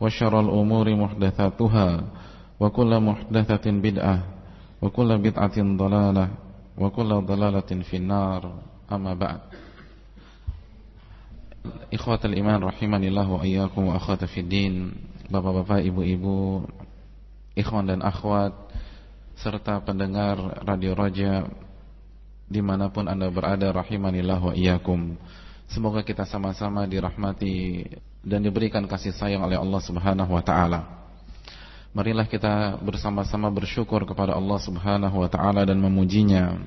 وشر الأمور محدثاتها وكل محدثة بدعة وكل بدعة ضلالة وكل ضلالة في النار أما بعد إخوة الإيمان رحمني الله وإياكم وأخوات في الدين Bapak-bapak, ibu-ibu, ikhwan dan akhwat serta pendengar Radio Roja dimanapun anda berada rahimanillah wa iyyakum. Semoga kita sama-sama dirahmati dan diberikan kasih sayang oleh Allah Subhanahu wa taala. Marilah kita bersama-sama bersyukur kepada Allah Subhanahu wa taala dan memujinya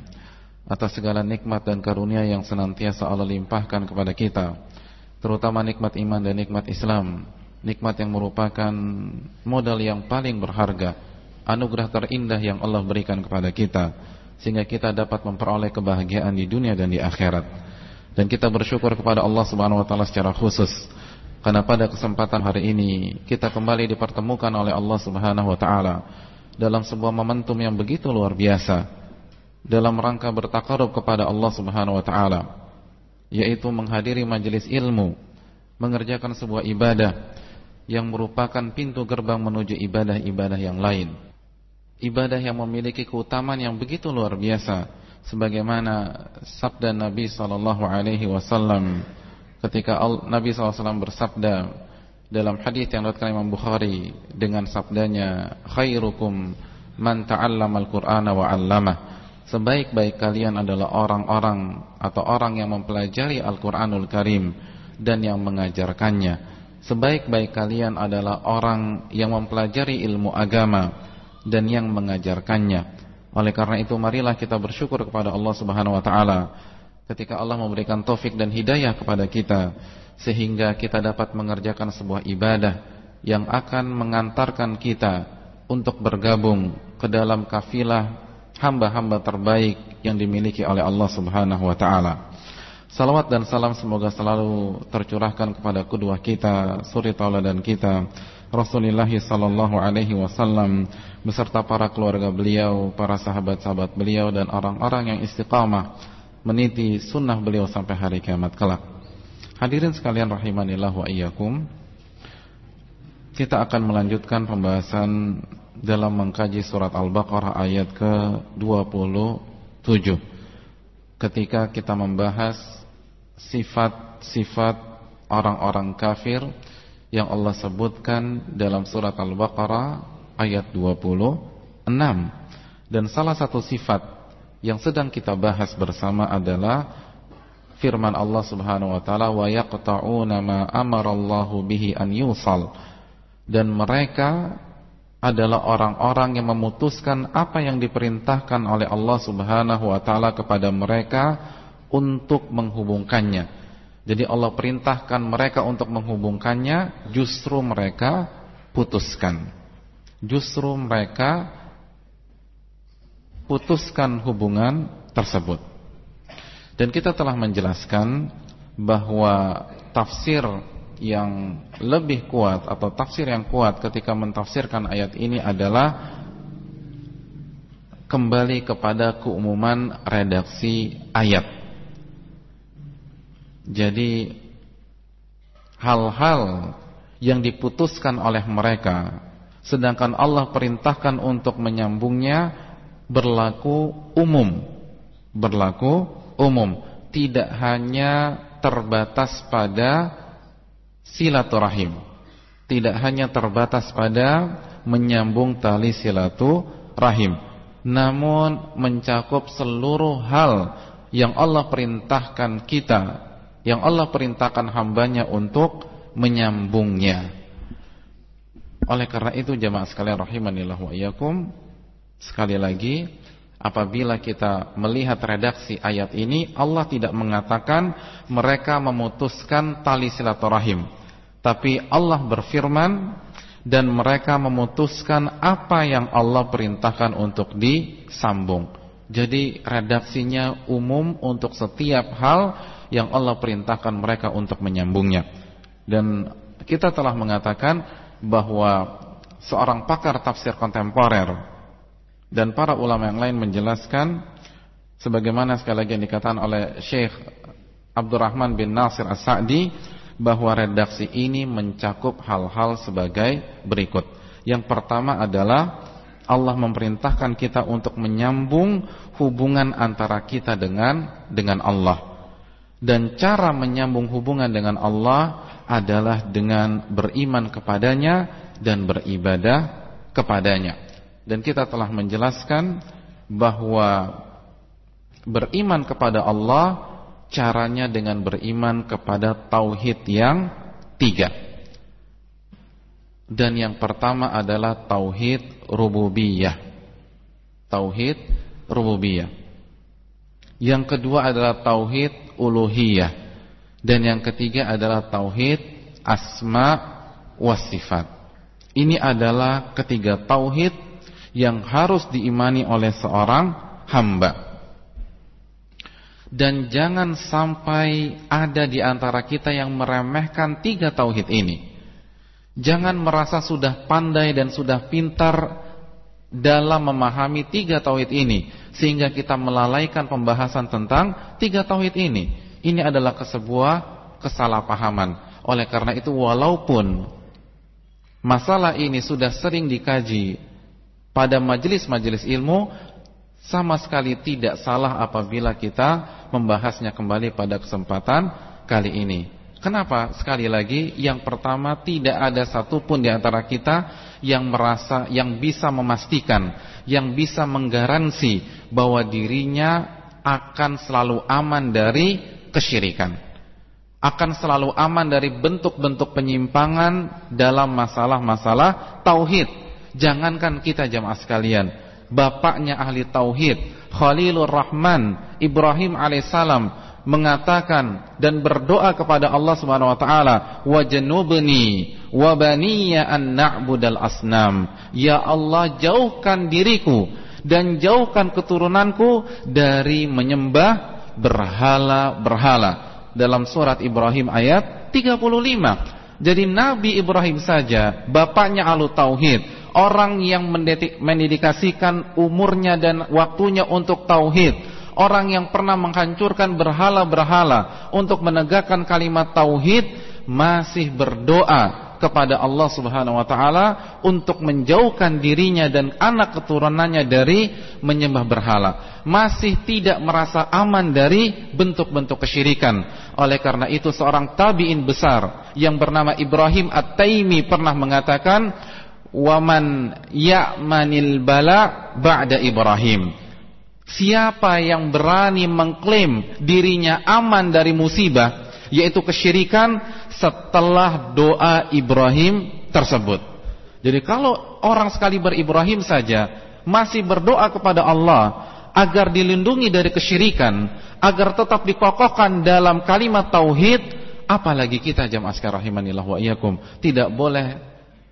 atas segala nikmat dan karunia yang senantiasa Allah limpahkan kepada kita, terutama nikmat iman dan nikmat Islam nikmat yang merupakan modal yang paling berharga, anugerah terindah yang Allah berikan kepada kita sehingga kita dapat memperoleh kebahagiaan di dunia dan di akhirat. Dan kita bersyukur kepada Allah Subhanahu wa taala secara khusus karena pada kesempatan hari ini kita kembali dipertemukan oleh Allah Subhanahu wa taala dalam sebuah momentum yang begitu luar biasa dalam rangka bertakarub kepada Allah Subhanahu wa taala yaitu menghadiri majelis ilmu, mengerjakan sebuah ibadah yang merupakan pintu gerbang menuju ibadah-ibadah yang lain. Ibadah yang memiliki keutamaan yang begitu luar biasa sebagaimana sabda Nabi sallallahu alaihi wasallam ketika Nabi SAW bersabda dalam hadis yang diriwayatkan Imam Bukhari dengan sabdanya khairukum man ta'allama al-Qur'ana wa 'allamah sebaik-baik kalian adalah orang-orang atau orang yang mempelajari Al-Qur'anul Karim dan yang mengajarkannya Sebaik-baik kalian adalah orang yang mempelajari ilmu agama dan yang mengajarkannya. Oleh karena itu marilah kita bersyukur kepada Allah Subhanahu wa taala ketika Allah memberikan taufik dan hidayah kepada kita sehingga kita dapat mengerjakan sebuah ibadah yang akan mengantarkan kita untuk bergabung ke dalam kafilah hamba-hamba terbaik yang dimiliki oleh Allah Subhanahu wa taala. Salawat dan salam semoga selalu tercurahkan kepada kedua kita, suri tauladan kita, Rasulullah sallallahu alaihi wasallam beserta para keluarga beliau, para sahabat-sahabat beliau dan orang-orang yang istiqamah meniti sunnah beliau sampai hari kiamat kelak. Hadirin sekalian rahimanillah wa iyyakum. Kita akan melanjutkan pembahasan dalam mengkaji surat Al-Baqarah ayat ke-27. Ketika kita membahas sifat-sifat orang-orang kafir yang Allah sebutkan dalam surat Al-Baqarah ayat 26 dan salah satu sifat yang sedang kita bahas bersama adalah firman Allah Subhanahu wa taala wa yaqta'una ma amarallahu bihi an yusal dan mereka adalah orang-orang yang memutuskan apa yang diperintahkan oleh Allah Subhanahu wa taala kepada mereka untuk menghubungkannya. Jadi Allah perintahkan mereka untuk menghubungkannya, justru mereka putuskan. Justru mereka putuskan hubungan tersebut. Dan kita telah menjelaskan bahwa tafsir yang lebih kuat atau tafsir yang kuat ketika mentafsirkan ayat ini adalah kembali kepada keumuman redaksi ayat. Jadi hal-hal yang diputuskan oleh mereka sedangkan Allah perintahkan untuk menyambungnya berlaku umum. Berlaku umum, tidak hanya terbatas pada silaturahim. Tidak hanya terbatas pada menyambung tali silaturahim namun mencakup seluruh hal yang Allah perintahkan kita, yang Allah perintahkan hambanya untuk menyambungnya. Oleh karena itu jemaah sekalian rahimanillah wa iyyakum, sekali lagi apabila kita melihat redaksi ayat ini Allah tidak mengatakan mereka memutuskan tali silaturahim, tapi Allah berfirman dan mereka memutuskan apa yang Allah perintahkan untuk disambung. Jadi redaksinya umum untuk setiap hal yang Allah perintahkan mereka untuk menyambungnya. Dan kita telah mengatakan bahwa seorang pakar tafsir kontemporer dan para ulama yang lain menjelaskan sebagaimana sekali lagi yang dikatakan oleh Syekh Abdurrahman bin Nasir As-Sa'di bahwa redaksi ini mencakup hal-hal sebagai berikut. Yang pertama adalah Allah memerintahkan kita untuk menyambung hubungan antara kita dengan dengan Allah. Dan cara menyambung hubungan dengan Allah adalah dengan beriman kepadanya dan beribadah kepadanya. Dan kita telah menjelaskan bahwa beriman kepada Allah caranya dengan beriman kepada tauhid yang tiga. Dan yang pertama adalah tauhid rububiyah. Tauhid rububiyah. Yang kedua adalah tauhid uluhiyah. Dan yang ketiga adalah tauhid asma wasifat. Ini adalah ketiga tauhid yang harus diimani oleh seorang hamba. Dan jangan sampai ada di antara kita yang meremehkan tiga tauhid ini. Jangan merasa sudah pandai dan sudah pintar dalam memahami tiga tauhid ini sehingga kita melalaikan pembahasan tentang tiga tauhid ini. Ini adalah sebuah kesalahpahaman. Oleh karena itu walaupun masalah ini sudah sering dikaji pada majelis-majelis ilmu, sama sekali tidak salah apabila kita membahasnya kembali pada kesempatan kali ini. Kenapa? Sekali lagi, yang pertama tidak ada satupun di antara kita yang merasa, yang bisa memastikan, yang bisa menggaransi bahwa dirinya akan selalu aman dari kesyirikan. Akan selalu aman dari bentuk-bentuk penyimpangan dalam masalah-masalah tauhid. Jangankan kita jamaah sekalian, bapaknya ahli tauhid, Khalilur Rahman Ibrahim alaihissalam mengatakan dan berdoa kepada Allah Subhanahu wa taala wajnubni wa baniya an na'budal asnam. Ya Allah jauhkan diriku dan jauhkan keturunanku dari menyembah berhala-berhala. Dalam surat Ibrahim ayat 35 jadi Nabi Ibrahim saja bapaknya ahlu tauhid orang yang mendedikasikan umurnya dan waktunya untuk tauhid, orang yang pernah menghancurkan berhala-berhala untuk menegakkan kalimat tauhid masih berdoa kepada Allah Subhanahu wa taala untuk menjauhkan dirinya dan anak keturunannya dari menyembah berhala. Masih tidak merasa aman dari bentuk-bentuk kesyirikan. Oleh karena itu seorang tabi'in besar yang bernama Ibrahim At-Taimi pernah mengatakan waman ya'manil bala ba'da Ibrahim. Siapa yang berani mengklaim dirinya aman dari musibah yaitu kesyirikan setelah doa Ibrahim tersebut. Jadi kalau orang sekali beribrahim saja masih berdoa kepada Allah agar dilindungi dari kesyirikan, agar tetap dikokohkan dalam kalimat tauhid, apalagi kita jamaah sekalian rahimanillah wa iyyakum, tidak boleh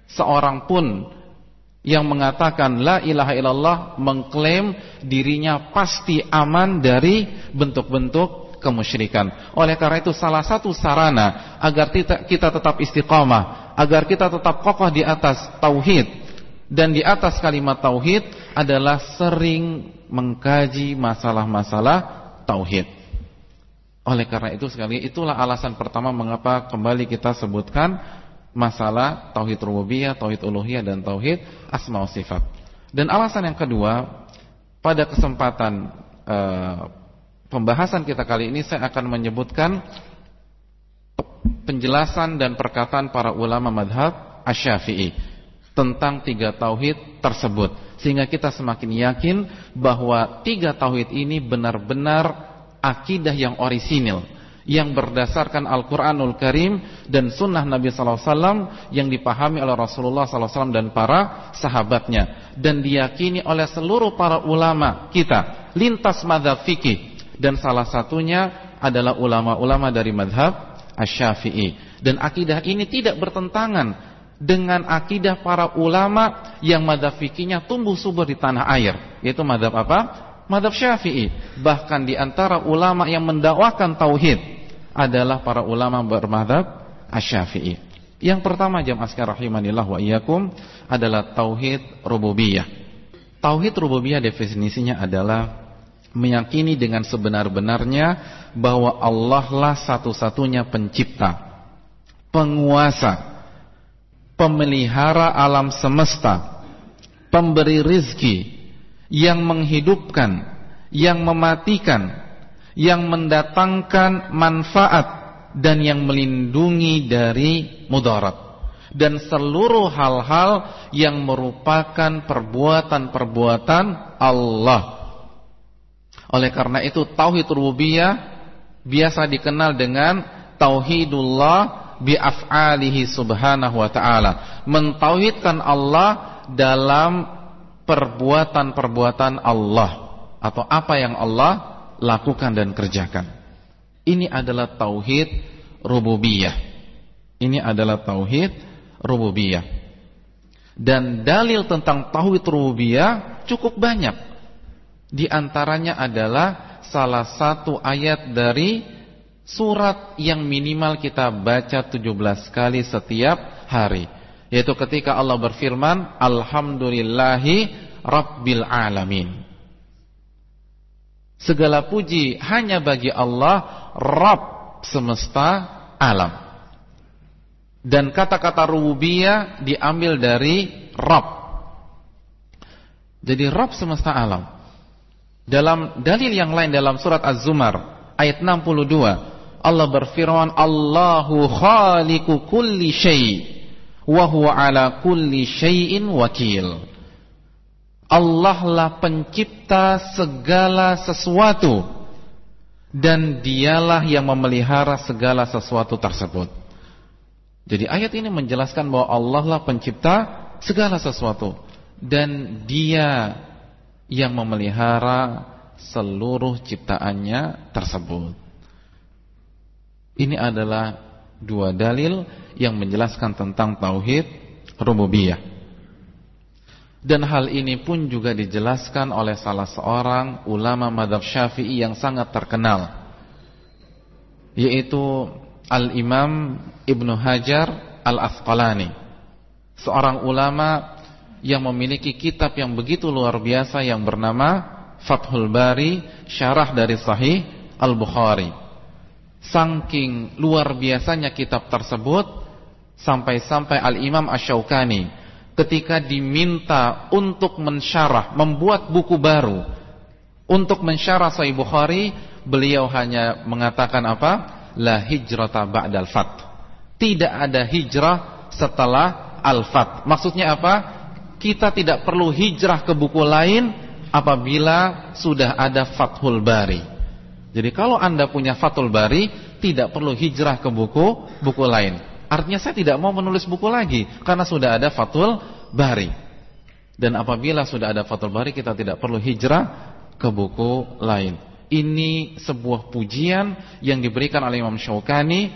seorang pun yang mengatakan la ilaha illallah mengklaim dirinya pasti aman dari bentuk-bentuk kemusyrikan. Oleh karena itu salah satu sarana agar kita, tetap istiqamah, agar kita tetap kokoh di atas tauhid dan di atas kalimat tauhid adalah sering mengkaji masalah-masalah tauhid. Oleh karena itu sekali itulah alasan pertama mengapa kembali kita sebutkan masalah tauhid rububiyah, tauhid uluhiyah dan tauhid asma wa sifat. Dan alasan yang kedua, pada kesempatan uh, pembahasan kita kali ini saya akan menyebutkan penjelasan dan perkataan para ulama madhab asy-Syafi'i tentang tiga tauhid tersebut sehingga kita semakin yakin bahwa tiga tauhid ini benar-benar akidah yang orisinil yang berdasarkan Al-Quranul Karim dan Sunnah Nabi Sallallahu Alaihi Wasallam yang dipahami oleh Rasulullah Sallallahu Alaihi Wasallam dan para sahabatnya. Dan diyakini oleh seluruh para ulama kita. Lintas madhab fikih. Dan salah satunya adalah ulama-ulama dari madhab Asy-Syafi'i. Dan akidah ini tidak bertentangan dengan akidah para ulama yang madhab fikihnya tumbuh subur di tanah air. Yaitu madhab apa? madhab syafi'i. Bahkan di antara ulama yang mendakwakan tauhid Adalah para ulama bermadhab asy-syafi'i. Yang pertama jam askar rahimanillah wa iyyakum Adalah tauhid rububiyah. Tauhid rububiyah definisinya adalah Meyakini dengan sebenar-benarnya Bahwa Allah lah satu-satunya pencipta Penguasa Pemelihara alam semesta Pemberi rizki yang menghidupkan, yang mematikan, yang mendatangkan manfaat dan yang melindungi dari mudarat dan seluruh hal-hal yang merupakan perbuatan-perbuatan Allah. Oleh karena itu tauhid rububiyah biasa dikenal dengan tauhidullah bi af'alihi subhanahu wa ta'ala. Mentauhidkan Allah dalam perbuatan-perbuatan Allah atau apa yang Allah lakukan dan kerjakan. Ini adalah tauhid rububiyah. Ini adalah tauhid rububiyah. Dan dalil tentang tauhid rububiyah cukup banyak. Di antaranya adalah salah satu ayat dari surat yang minimal kita baca 17 kali setiap hari yaitu ketika Allah berfirman Alhamdulillahi Rabbil Alamin Segala puji hanya bagi Allah Rabb semesta alam. Dan kata-kata rububiyah diambil dari Rabb. Jadi Rabb semesta alam. Dalam dalil yang lain dalam surat Az-Zumar Ayat 62 Allah berfirman Allahu khaliku kulli syai' wa ala kulli syai'in wakil. Allah lah pencipta segala sesuatu dan dialah yang memelihara segala sesuatu tersebut. Jadi ayat ini menjelaskan bahwa Allah lah pencipta segala sesuatu dan dia yang memelihara seluruh ciptaannya tersebut. Ini adalah dua dalil yang menjelaskan tentang tauhid rububiyah. Dan hal ini pun juga dijelaskan oleh salah seorang ulama madhab syafi'i yang sangat terkenal Yaitu Al-Imam Ibnu Hajar Al-Asqalani. Seorang ulama yang memiliki kitab yang begitu luar biasa yang bernama Fathul Bari Syarah dari Sahih Al-Bukhari. Saking luar biasanya kitab tersebut Sampai-sampai Al-Imam Ash-Shawqani ketika diminta untuk mensyarah, membuat buku baru untuk mensyarah Sahih Bukhari, beliau hanya mengatakan apa? La hijrata ba'dal fat. Tidak ada hijrah setelah al-fat. Maksudnya apa? Kita tidak perlu hijrah ke buku lain apabila sudah ada Fathul Bari. Jadi kalau Anda punya Fathul Bari, tidak perlu hijrah ke buku buku lain. Artinya saya tidak mau menulis buku lagi karena sudah ada Fathul Bari. Dan apabila sudah ada Fathul Bari kita tidak perlu hijrah ke buku lain. Ini sebuah pujian yang diberikan oleh Imam Syaukani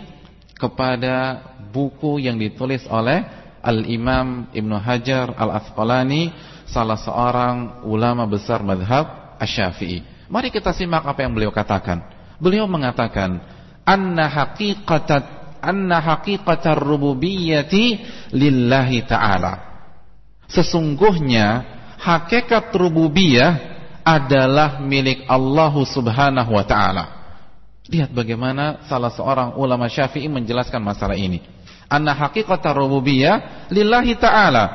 kepada buku yang ditulis oleh Al-Imam Ibnu Hajar Al-Asqalani salah seorang ulama besar madhab Asy-Syafi'i. Mari kita simak apa yang beliau katakan. Beliau mengatakan anna haqiqatat anna haqiqatar rububiyyati lillahi ta'ala. Sesungguhnya hakikat rububiyah adalah milik Allah Subhanahu wa taala. Lihat bagaimana salah seorang ulama Syafi'i menjelaskan masalah ini. Anna haqiqata rububiyah lillahi ta'ala.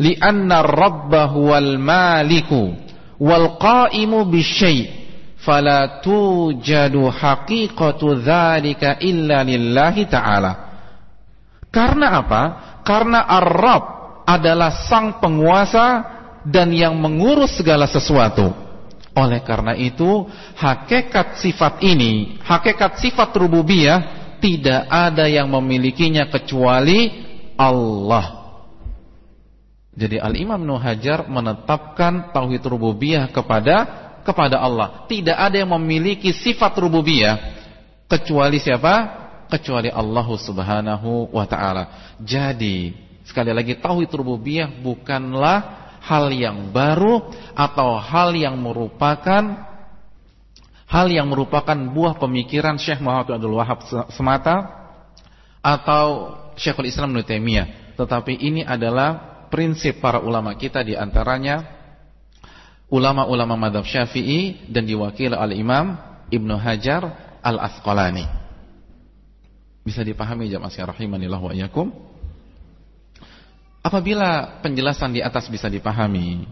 Lianna rabbahu wal maliku wal qa'imu bisyai' fala tujadu haqiqatu dzalika illa lillahi ta'ala. Karena apa? Karena Ar-Rabb adalah sang penguasa dan yang mengurus segala sesuatu. Oleh karena itu, hakikat sifat ini, hakikat sifat rububiyah tidak ada yang memilikinya kecuali Allah. Jadi Al-Imam Nuhajar menetapkan tauhid rububiyah kepada kepada Allah. Tidak ada yang memiliki sifat rububiyah kecuali siapa? Kecuali Allah Subhanahu wa taala. Jadi, sekali lagi tauhid rububiyah bukanlah hal yang baru atau hal yang merupakan hal yang merupakan buah pemikiran Syekh Muhammad Abdul Wahab semata atau Syekhul Islam Ibnu Taimiyah, tetapi ini adalah prinsip para ulama kita di antaranya ulama-ulama madhab syafi'i dan diwakili oleh Imam Ibnu Hajar Al-Asqalani. Bisa dipahami jamaah sekalian rahimanillah wa iyyakum? Apabila penjelasan di atas bisa dipahami,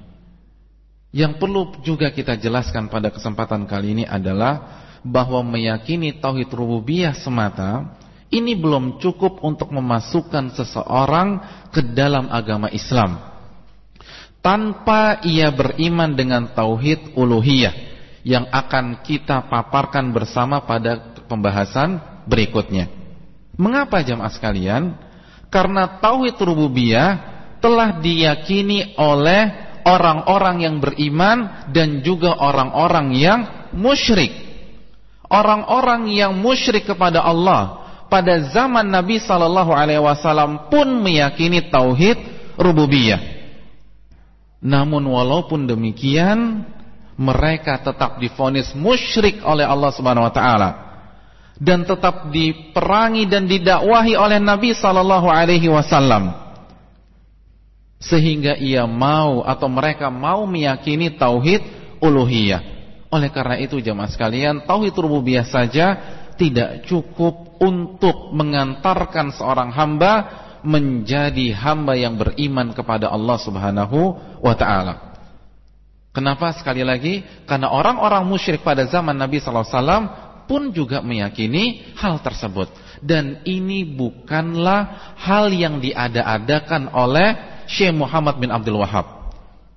yang perlu juga kita jelaskan pada kesempatan kali ini adalah bahwa meyakini tauhid rububiyah semata ini belum cukup untuk memasukkan seseorang ke dalam agama Islam tanpa ia beriman dengan tauhid uluhiyah yang akan kita paparkan bersama pada pembahasan berikutnya. Mengapa jamaah sekalian? Karena tauhid rububiyah telah diyakini oleh orang-orang yang beriman dan juga orang-orang yang musyrik. Orang-orang yang musyrik kepada Allah pada zaman Nabi sallallahu alaihi wasallam pun meyakini tauhid rububiyah. Namun walaupun demikian mereka tetap difonis musyrik oleh Allah Subhanahu wa taala dan tetap diperangi dan didakwahi oleh Nabi sallallahu alaihi wasallam sehingga ia mau atau mereka mau meyakini tauhid uluhiyah. Oleh karena itu jemaah sekalian, tauhid rububiyah saja tidak cukup untuk mengantarkan seorang hamba menjadi hamba yang beriman kepada Allah Subhanahu wa taala. Kenapa sekali lagi? Karena orang-orang musyrik pada zaman Nabi sallallahu alaihi wasallam pun juga meyakini hal tersebut dan ini bukanlah hal yang diada-adakan oleh Syekh Muhammad bin Abdul Wahab.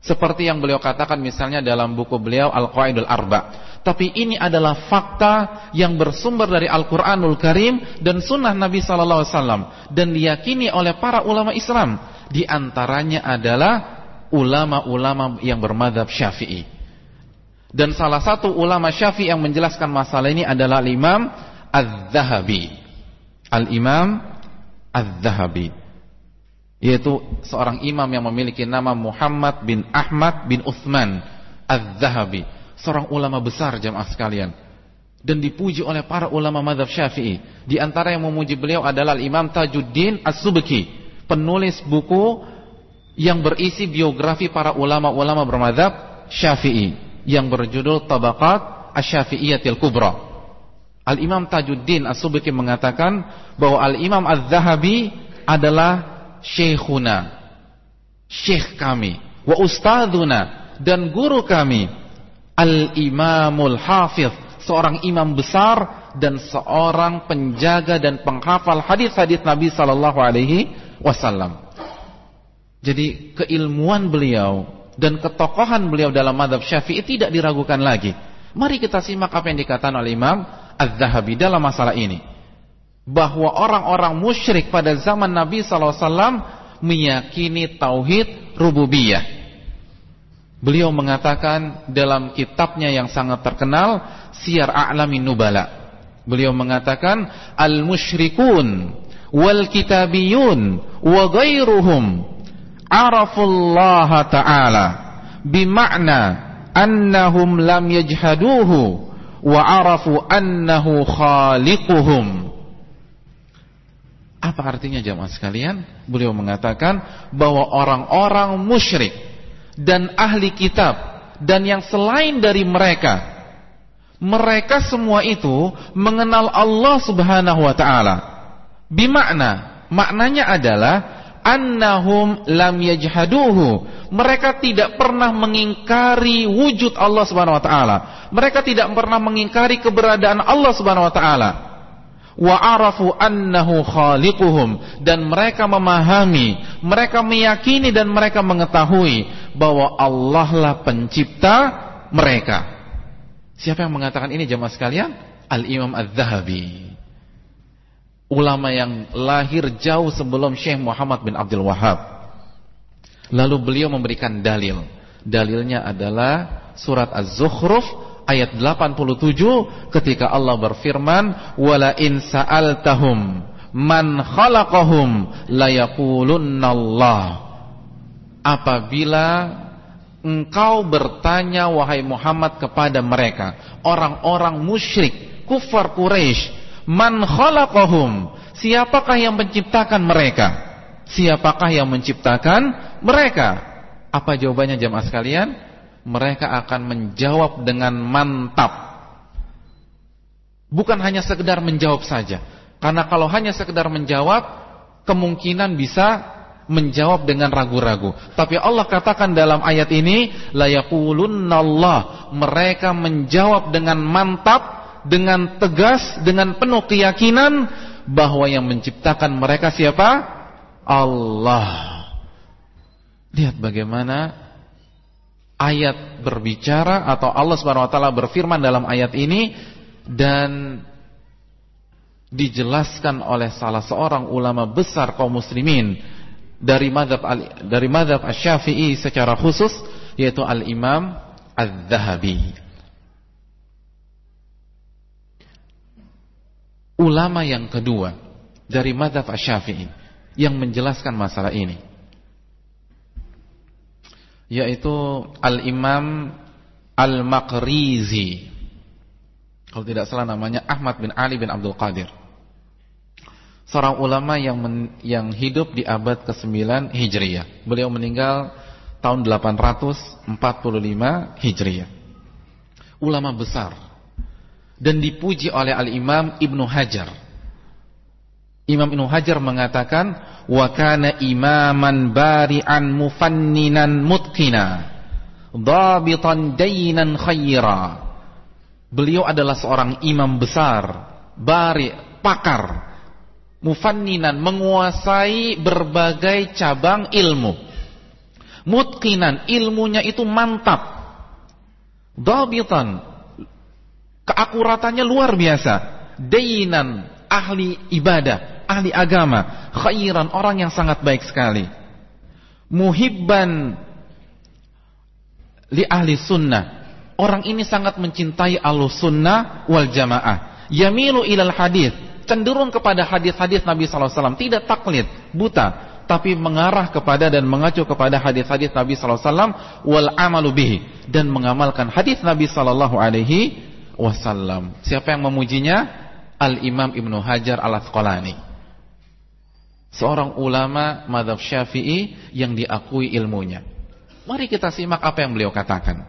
Seperti yang beliau katakan misalnya dalam buku beliau Al-Qaidul Arba. Tapi ini adalah fakta yang bersumber dari Al-Quranul Karim dan Sunnah Nabi Sallallahu Alaihi Wasallam dan diyakini oleh para ulama Islam. Di antaranya adalah ulama-ulama yang bermadhab Syafi'i. Dan salah satu ulama Syafi'i yang menjelaskan masalah ini adalah Imam Az-Zahabi. Al-Imam Az-Zahabi yaitu seorang imam yang memiliki nama Muhammad bin Ahmad bin Uthman Az-Zahabi. Seorang ulama besar jamaah sekalian. Dan dipuji oleh para ulama madhab syafi'i. Di antara yang memuji beliau adalah Imam Tajuddin As-Subki penulis buku yang berisi biografi para ulama-ulama bermadhab syafi'i yang berjudul Tabaqat Asy-Syafi'iyatil Kubra. Al-Imam Tajuddin As-Subki mengatakan bahwa Al-Imam Az-Zahabi adalah syekhuna syekh kami wa ustadzuna dan guru kami Al-Imamul Hafiz Seorang imam besar Dan seorang penjaga dan penghafal hadis-hadis Nabi Sallallahu Alaihi Wasallam. Jadi keilmuan beliau Dan ketokohan beliau dalam madhab syafi'i Tidak diragukan lagi. Mari kita simak apa yang dikatakan oleh Imam Az-Zahabi dalam masalah ini Bahwa orang-orang musyrik pada zaman Nabi Sallallahu Alaihi Wasallam Meyakini tauhid rububiyah Beliau mengatakan dalam kitabnya yang sangat terkenal Siyar A'lamin Nubala. Beliau mengatakan al-musyrikun wal kitabiyun wa ghairuhum arafullaha ta'ala bima'na annahum lam yajhaduhu wa arafu annahu khaliquhum. Apa artinya jemaah sekalian? Beliau mengatakan bahwa orang-orang musyrik dan ahli kitab dan yang selain dari mereka mereka semua itu mengenal Allah Subhanahu wa taala. Bimakna, maknanya adalah annahum lam yajhaduhu. Mereka tidak pernah mengingkari wujud Allah Subhanahu wa taala. Mereka tidak pernah mengingkari keberadaan Allah Subhanahu wa taala. Wa arafu annahu khaliquhum dan mereka memahami, mereka meyakini dan mereka mengetahui bahwa Allah lah pencipta mereka. Siapa yang mengatakan ini jemaah sekalian? Al-Imam Az-Zahabi. Ulama yang lahir jauh sebelum Syekh Muhammad bin Abdul Wahab. Lalu beliau memberikan dalil. Dalilnya adalah surat Az-Zukhruf ayat 87 ketika Allah berfirman, "Wala in sa'altahum man khalaqahum layaqulunallah." Apabila engkau bertanya wahai Muhammad kepada mereka orang-orang musyrik kufar Quraisy man khalaqahum? Siapakah yang menciptakan mereka? Siapakah yang menciptakan mereka? Apa jawabannya jemaah sekalian mereka akan menjawab dengan mantap bukan hanya sekedar menjawab saja karena kalau hanya sekedar menjawab kemungkinan bisa menjawab dengan ragu-ragu. Tapi Allah katakan dalam ayat ini, la yaqulunallah. Mereka menjawab dengan mantap, dengan tegas, dengan penuh keyakinan bahwa yang menciptakan mereka siapa? Allah. Lihat bagaimana ayat berbicara atau Allah Subhanahu wa taala berfirman dalam ayat ini dan dijelaskan oleh salah seorang ulama besar kaum muslimin dari madhab dari madhab Asy-Syafi'i secara khusus yaitu Al-Imam Az-Zahabi. Ulama yang kedua dari madhab Asy-Syafi'i yang menjelaskan masalah ini yaitu Al-Imam Al-Maqrizi. Kalau tidak salah namanya Ahmad bin Ali bin Abdul Qadir seorang ulama yang men, yang hidup di abad ke-9 Hijriah. Beliau meninggal tahun 845 Hijriah. Ulama besar dan dipuji oleh Al-Imam Ibnu Hajar. Imam Ibnu Hajar mengatakan wa kana imaman bari'an mufanninan mutqina dhabitan dainan khaira. Beliau adalah seorang imam besar, bari, pakar mufanninan menguasai berbagai cabang ilmu. Mutkinan ilmunya itu mantap. Dabitan keakuratannya luar biasa. Dainan ahli ibadah ahli agama. Khairan orang yang sangat baik sekali. Muhibban li ahli sunnah. Orang ini sangat mencintai alus sunnah wal jamaah. Yamilu ilal hadith. Cenderung kepada hadis-hadis Nabi SAW, tidak taklid, buta, tapi mengarah kepada dan mengacu kepada hadis-hadis Nabi SAW wal amalu bihi. Dan mengamalkan hadis Nabi Sallallahu Alaihi Wasallam. Siapa yang memujinya? Al Imam Ibnu Hajar Al Asqalani. Seorang ulama madhab Syafi'i yang diakui ilmunya. Mari kita simak apa yang beliau katakan.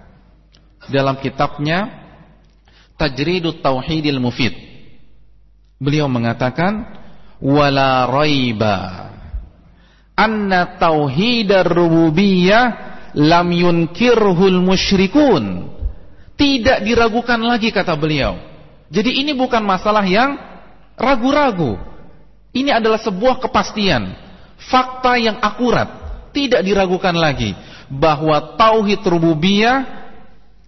Dalam kitabnya Tajridut Tauhidil Mufid Beliau mengatakan wala raiba anna tauhidar rububiyah lam yunkirhul musyrikun. Tidak diragukan lagi kata beliau. Jadi ini bukan masalah yang ragu-ragu. Ini adalah sebuah kepastian, fakta yang akurat, tidak diragukan lagi bahwa tauhid rububiyah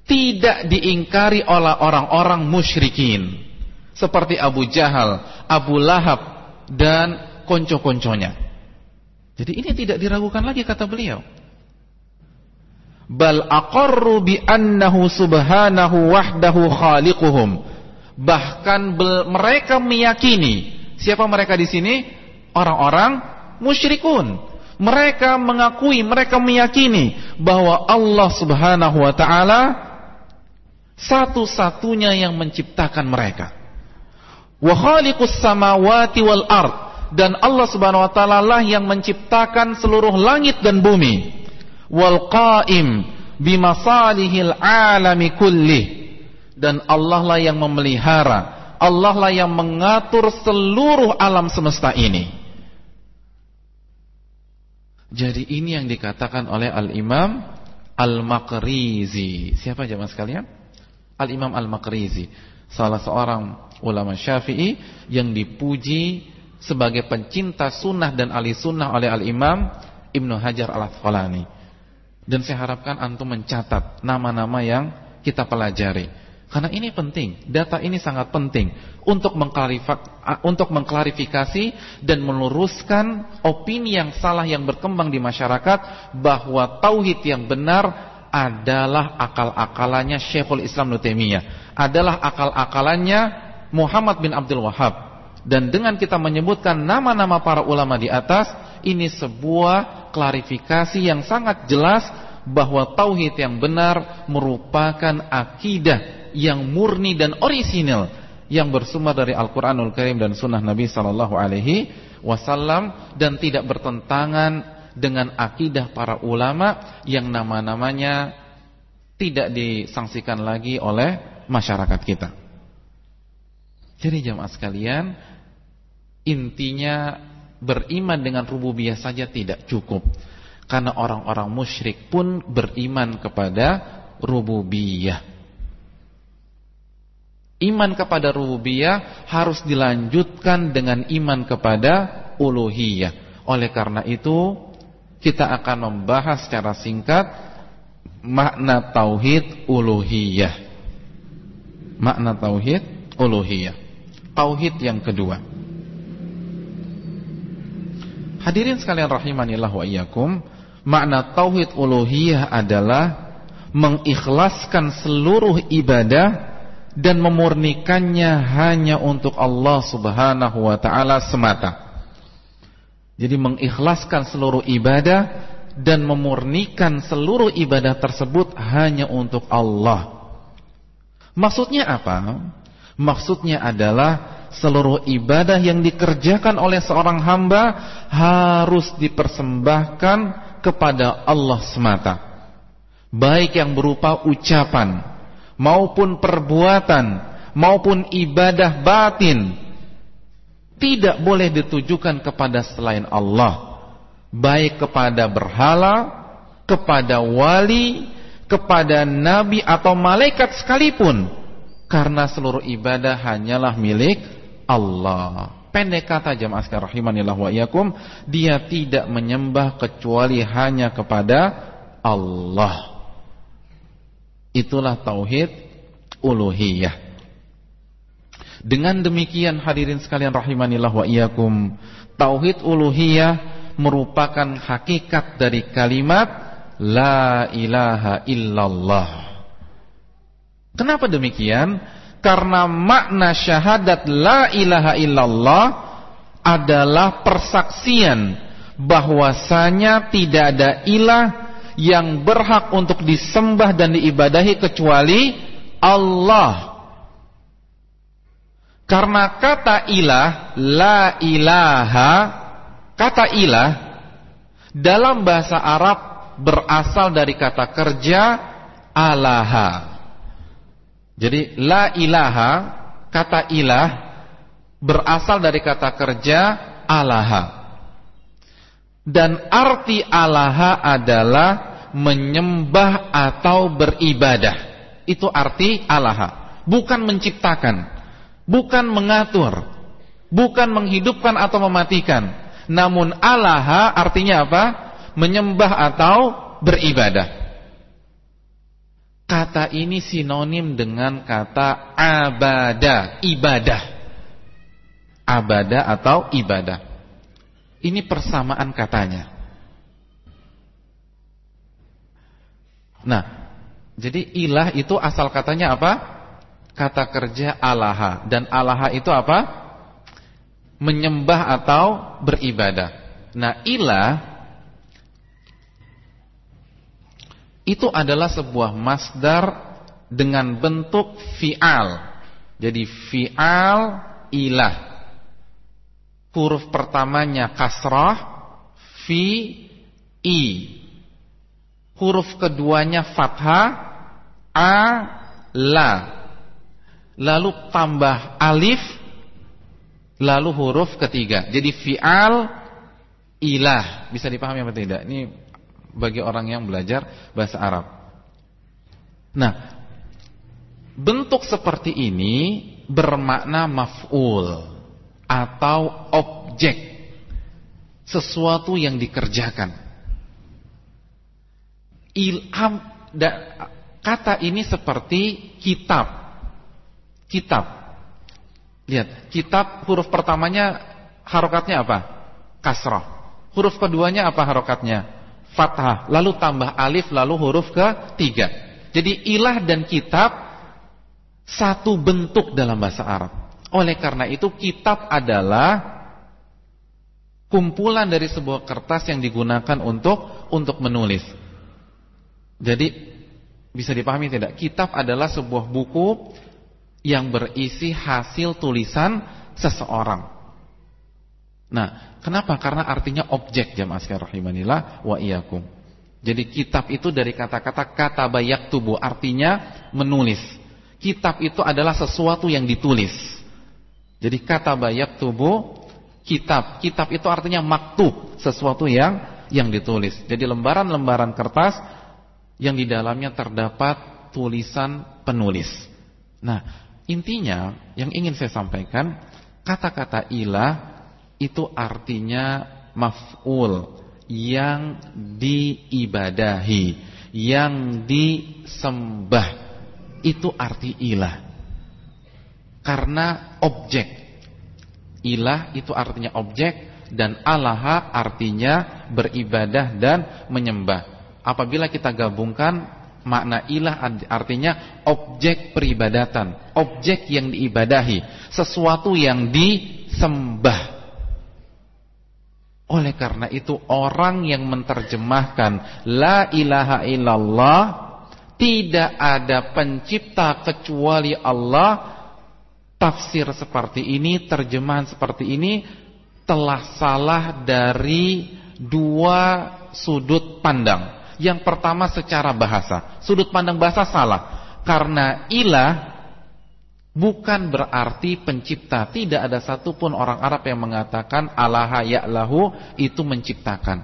tidak diingkari oleh orang-orang musyrikin seperti Abu Jahal, Abu Lahab dan konco-konconya. Jadi ini tidak diragukan lagi kata beliau. Bal aqarru bi annahu subhanahu wahdahu khaliquhum. Bahkan mereka meyakini siapa mereka di sini? Orang-orang musyrikun. Mereka mengakui, mereka meyakini bahwa Allah Subhanahu wa taala satu-satunya yang menciptakan mereka wa khaliqus samawati wal ard dan Allah Subhanahu wa taala lah yang menciptakan seluruh langit dan bumi wal qa'im bimasalihil alami kullih dan Allah lah yang memelihara Allah lah yang mengatur seluruh alam semesta ini jadi ini yang dikatakan oleh Al-Imam Al-Maqrizi siapa jemaah sekalian? Al-Imam Al-Maqrizi salah seorang ulama syafi'i yang dipuji sebagai pencinta sunnah dan ahli sunnah oleh Al-Imam Ibnu Hajar Al-Asqalani. Dan saya harapkan antum mencatat nama-nama yang kita pelajari. Karena ini penting, data ini sangat penting untuk untuk mengklarifikasi dan meluruskan opini yang salah yang berkembang di masyarakat bahwa tauhid yang benar adalah akal-akalannya Syekhul Islam Nutemiyah, adalah akal-akalannya Muhammad bin Abdul Wahab dan dengan kita menyebutkan nama-nama para ulama di atas Ini sebuah klarifikasi yang sangat jelas Bahwa tauhid yang benar merupakan akidah yang murni dan orisinal Yang bersumber dari Al-Quranul Karim dan Sunnah Nabi Sallallahu Alaihi Wasallam Dan tidak bertentangan dengan akidah para ulama Yang nama-namanya tidak disangsikan lagi oleh masyarakat kita Jadi jamaah sekalian Intinya beriman dengan rububiyah saja tidak cukup. Karena orang-orang musyrik pun beriman kepada rububiyah. Iman kepada rububiyah harus dilanjutkan dengan iman kepada uluhiyah. Oleh karena itu, kita akan membahas secara singkat makna tauhid uluhiyah. Makna tauhid uluhiyah. Tauhid yang kedua. Hadirin sekalian rahimanillah wa iyyakum, makna tauhid uluhiyah adalah mengikhlaskan seluruh ibadah dan memurnikannya hanya untuk Allah Subhanahu wa taala semata. Jadi mengikhlaskan seluruh ibadah dan memurnikan seluruh ibadah tersebut hanya untuk Allah. Maksudnya apa? Maksudnya adalah seluruh ibadah yang dikerjakan oleh seorang hamba harus dipersembahkan kepada Allah semata. Baik yang berupa ucapan maupun perbuatan maupun ibadah batin tidak boleh ditujukan kepada selain Allah. Baik kepada berhala, kepada wali, kepada nabi atau malaikat sekalipun. Karena seluruh ibadah hanyalah milik Allah. Pendek kata jamaah rahimanillah wa iyyakum, dia tidak menyembah kecuali hanya kepada Allah. Itulah tauhid uluhiyah. Dengan demikian hadirin sekalian rahimanillah wa iyyakum, tauhid uluhiyah merupakan hakikat dari kalimat la ilaha illallah. Kenapa demikian? Karena makna syahadat la ilaha illallah adalah persaksian bahwasanya tidak ada ilah yang berhak untuk disembah dan diibadahi kecuali Allah. Karena kata ilah, la ilaha, kata ilah dalam bahasa Arab berasal dari kata kerja alaha. Jadi la ilaha kata ilah berasal dari kata kerja alaha. Dan arti alaha adalah menyembah atau beribadah. Itu arti alaha, bukan menciptakan, bukan mengatur, bukan menghidupkan atau mematikan. Namun alaha artinya apa? Menyembah atau beribadah. Kata ini sinonim dengan kata abada, ibadah. Abada atau ibadah. Ini persamaan katanya. Nah, jadi ilah itu asal katanya apa? Kata kerja alaha dan alaha itu apa? Menyembah atau beribadah. Nah, ilah itu adalah sebuah masdar dengan bentuk fi'al. Jadi fi'al ilah. Huruf pertamanya kasrah fi i. huruf keduanya fathah a la. Lalu tambah alif lalu huruf ketiga. Jadi fi'al ilah. Bisa dipahami apa tidak? Ini bagi orang yang belajar bahasa Arab. Nah bentuk seperti ini bermakna maf'ul atau objek sesuatu yang dikerjakan ilham kata ini seperti kitab. Kitab. Lihat, kitab huruf pertamanya harokatnya apa? Kasrah. Huruf keduanya apa harokatnya? Fathah. Lalu tambah alif, lalu huruf ketiga. Jadi ilah dan kitab satu bentuk dalam bahasa Arab. Oleh karena itu kitab adalah kumpulan dari sebuah kertas yang digunakan untuk untuk menulis. Jadi bisa dipahami tidak? Kitab adalah sebuah buku yang berisi hasil tulisan seseorang. Nah, kenapa? Karena artinya objek jamaah sekalian rahimanillah wa iyyakum. Jadi kitab itu dari kata-kata kata bayak tubuh artinya menulis. Kitab itu adalah sesuatu yang ditulis. Jadi kata bayak tubuh kitab. Kitab itu artinya maktub, sesuatu yang yang ditulis. Jadi lembaran-lembaran kertas yang di dalamnya terdapat tulisan penulis. Nah, intinya yang ingin saya sampaikan, kata-kata ilah itu artinya maf'ul yang diibadahi, yang disembah. Itu arti ilah. Karena objek. Ilah itu artinya objek dan alaha artinya beribadah dan menyembah. Apabila kita gabungkan makna ilah artinya objek peribadatan, objek yang diibadahi, sesuatu yang disembah. Oleh karena itu orang yang menerjemahkan la ilaha illallah tidak ada pencipta kecuali Allah. Tafsir seperti ini, terjemahan seperti ini telah salah dari dua sudut pandang. Yang pertama secara bahasa. Sudut pandang bahasa salah. Karena ilah bukan berarti pencipta. Tidak ada satupun orang Arab yang mengatakan alaha ya'lahu itu menciptakan.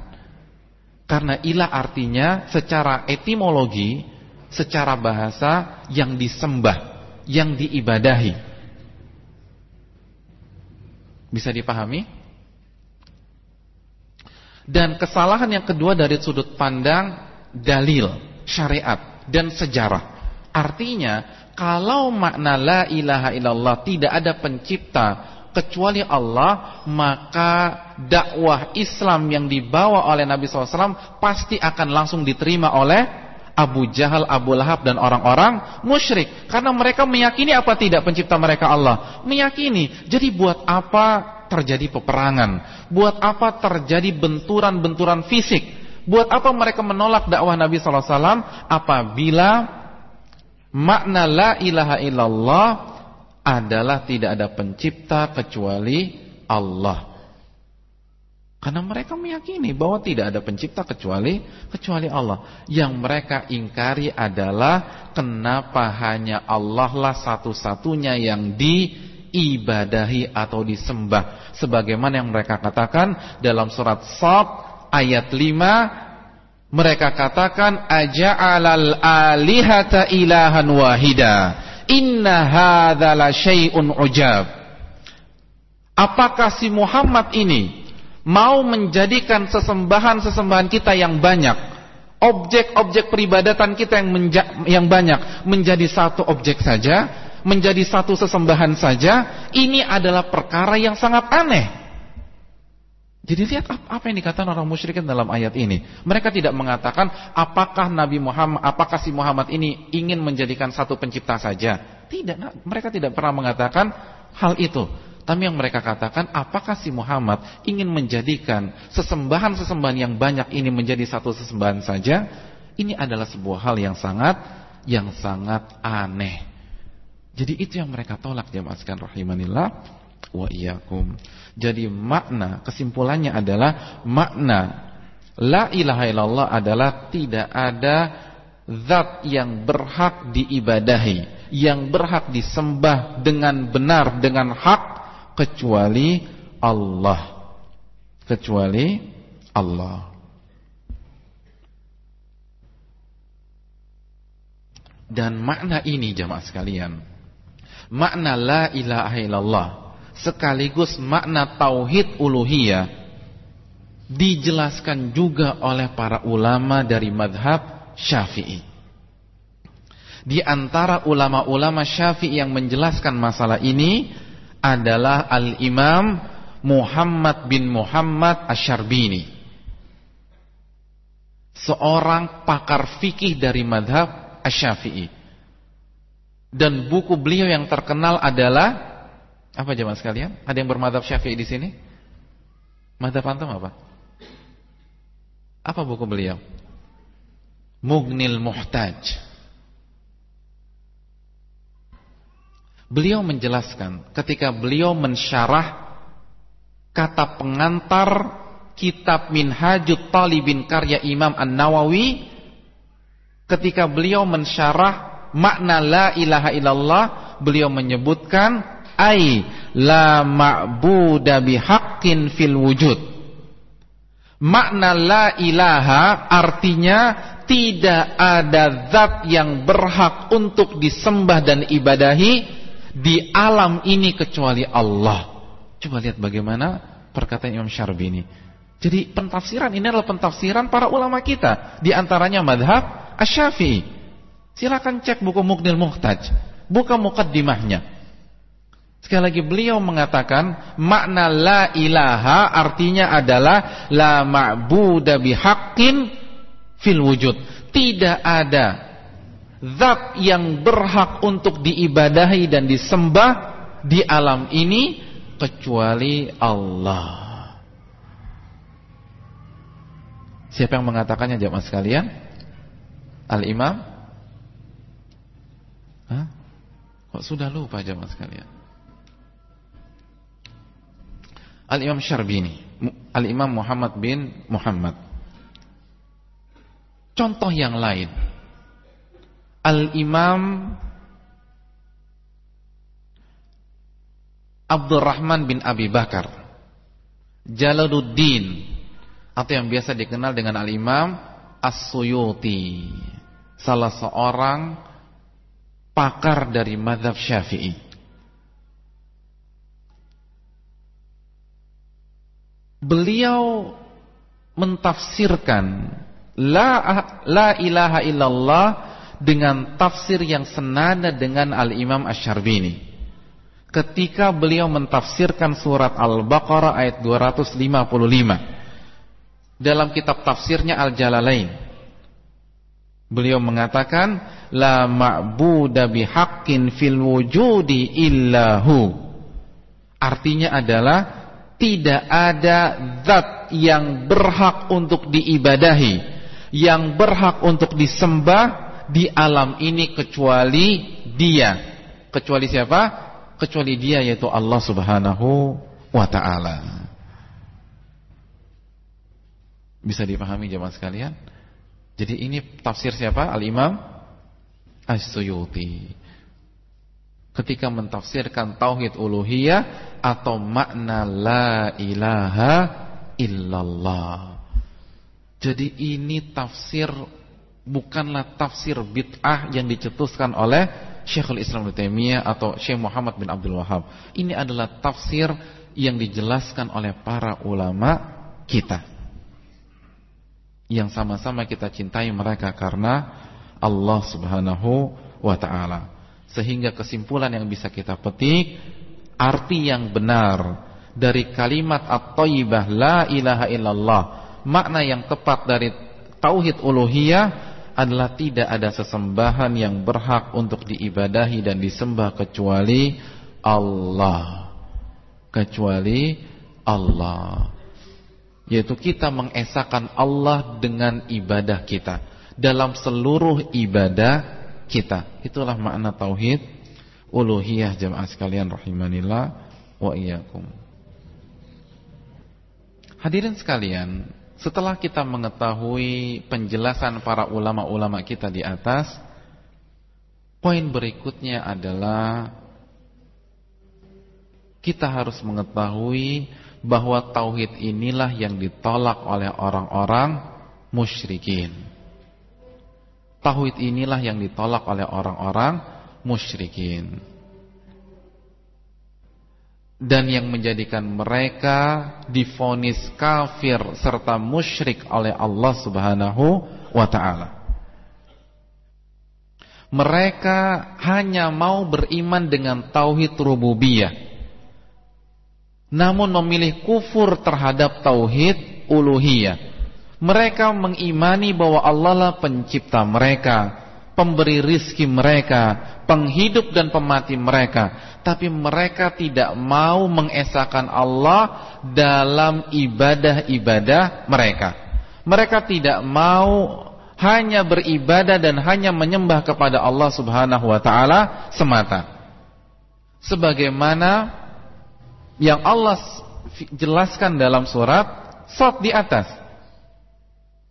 Karena ilah artinya secara etimologi, secara bahasa yang disembah, yang diibadahi. Bisa dipahami? Dan kesalahan yang kedua dari sudut pandang dalil, syariat dan sejarah. Artinya, kalau makna la ilaha illallah tidak ada pencipta kecuali Allah, maka dakwah Islam yang dibawa oleh Nabi SAW pasti akan langsung diterima oleh Abu Jahal, Abu Lahab dan orang-orang musyrik. Karena mereka meyakini apa tidak pencipta mereka Allah? Meyakini. Jadi buat apa terjadi peperangan? Buat apa terjadi benturan-benturan fisik? Buat apa mereka menolak dakwah Nabi sallallahu alaihi wasallam apabila makna la ilaha illallah adalah tidak ada pencipta kecuali Allah. Karena mereka meyakini bahwa tidak ada pencipta kecuali kecuali Allah. Yang mereka ingkari adalah kenapa hanya Allah lah satu-satunya yang di diibadahi atau disembah. Sebagaimana yang mereka katakan dalam surat Sad ayat 5 mereka katakan aja'alal alihata ilahan wahida. Inna hadzal syai'un ujab. Apakah si Muhammad ini mau menjadikan sesembahan-sesembahan kita yang banyak objek-objek peribadatan kita yang yang banyak menjadi satu objek saja menjadi satu sesembahan saja, ini adalah perkara yang sangat aneh. Jadi lihat apa yang dikatakan orang musyrikin dalam ayat ini. Mereka tidak mengatakan apakah Nabi Muhammad, apakah si Muhammad ini ingin menjadikan satu pencipta saja. Tidak, mereka tidak pernah mengatakan hal itu. Tapi yang mereka katakan apakah si Muhammad ingin menjadikan sesembahan-sesembahan yang banyak ini menjadi satu sesembahan saja? Ini adalah sebuah hal yang sangat yang sangat aneh. Jadi itu yang mereka tolak jamaah sekalian rahimanillah wa iyyakum. Jadi makna kesimpulannya adalah makna La ilaha illallah adalah tidak ada zat yang berhak diibadahi, yang berhak disembah dengan benar dengan hak kecuali Allah. Kecuali Allah. Dan makna ini jemaah sekalian, makna la ilaha illallah sekaligus makna tauhid uluhiyah dijelaskan juga oleh para ulama dari madhab syafi'i. Di antara ulama-ulama syafi'i yang menjelaskan masalah ini adalah Al-Imam Muhammad bin Muhammad Asyarbini. Seorang pakar fikih dari madhab Asyafi'i. Dan buku beliau yang terkenal adalah apa jemaah sekalian? Ada yang bermadhab Syafi'i di sini? Madhab antum apa? Apa buku beliau? Mugnil Muhtaj. Beliau menjelaskan ketika beliau mensyarah kata pengantar kitab Minhajut Talibin karya Imam An-Nawawi ketika beliau mensyarah makna la ilaha illallah beliau menyebutkan ai la ma'budu bihaqqin fil wujud. Makna la ilaha artinya tidak ada zat yang berhak untuk disembah dan ibadahi di alam ini kecuali Allah. Coba lihat bagaimana perkataan Imam Syarbini. Jadi pentafsiran ini adalah pentafsiran para ulama kita, di antaranya madhab Asy-Syafi'i. Silakan cek buku Muqnil Muhtaj, buka mukaddimahnya. Sekali lagi beliau mengatakan makna la ilaha artinya adalah la ma'budu bihaqqin fil wujud. Tidak ada zat yang berhak untuk diibadahi dan disembah di alam ini kecuali Allah. Siapa yang mengatakannya jemaah sekalian? Al-Imam? Hah? Kok sudah lupa jemaah sekalian? Al-Imam Syarbini Al-Imam Muhammad bin Muhammad Contoh yang lain Al-Imam Abdurrahman bin Abi Bakar Jalaluddin Atau yang biasa dikenal dengan Al-Imam As-Suyuti Salah seorang Pakar dari madhab syafi'i. Beliau mentafsirkan la la ilaha illallah dengan tafsir yang senada dengan Al-Imam Asy-Syarbini. Ketika beliau mentafsirkan surat Al-Baqarah ayat 255 dalam kitab tafsirnya Al-Jalalain. Beliau mengatakan la ma'budu bihaqqin fil wujudi illahu. Artinya adalah tidak ada zat yang berhak untuk diibadahi, yang berhak untuk disembah di alam ini kecuali Dia. Kecuali siapa? Kecuali Dia yaitu Allah Subhanahu wa taala. Bisa dipahami jemaah sekalian? Jadi ini tafsir siapa? Al-Imam As-Suyuti ketika mentafsirkan tauhid uluhiyah atau makna la ilaha illallah. Jadi ini tafsir bukanlah tafsir bid'ah yang dicetuskan oleh Syekhul Islam Ibnu Taimiyah atau Syekh Muhammad bin Abdul Wahab. Ini adalah tafsir yang dijelaskan oleh para ulama kita. Yang sama-sama kita cintai mereka karena Allah Subhanahu wa taala. Sehingga kesimpulan yang bisa kita petik Arti yang benar Dari kalimat At-Tayyibah La ilaha illallah Makna yang tepat dari Tauhid uluhiyah Adalah tidak ada sesembahan yang berhak Untuk diibadahi dan disembah Kecuali Allah Kecuali Allah Yaitu kita mengesahkan Allah Dengan ibadah kita Dalam seluruh ibadah kita. Itulah makna tauhid uluhiyah jemaah sekalian rahimanillah wa iyyakum. Hadirin sekalian, setelah kita mengetahui penjelasan para ulama-ulama kita di atas, poin berikutnya adalah kita harus mengetahui bahwa tauhid inilah yang ditolak oleh orang-orang musyrikin. Tauhid inilah yang ditolak oleh orang-orang musyrikin dan yang menjadikan mereka difonis kafir serta musyrik oleh Allah Subhanahu wa taala. Mereka hanya mau beriman dengan tauhid rububiyah. Namun memilih kufur terhadap tauhid uluhiyah. Mereka mengimani bahwa Allah lah pencipta mereka, pemberi rizki mereka, penghidup dan pemati mereka tapi mereka tidak mau mengesahkan Allah dalam ibadah-ibadah mereka. Mereka tidak mau hanya beribadah dan hanya menyembah kepada Allah Subhanahu wa taala semata. Sebagaimana yang Allah jelaskan dalam surat Sot di atas.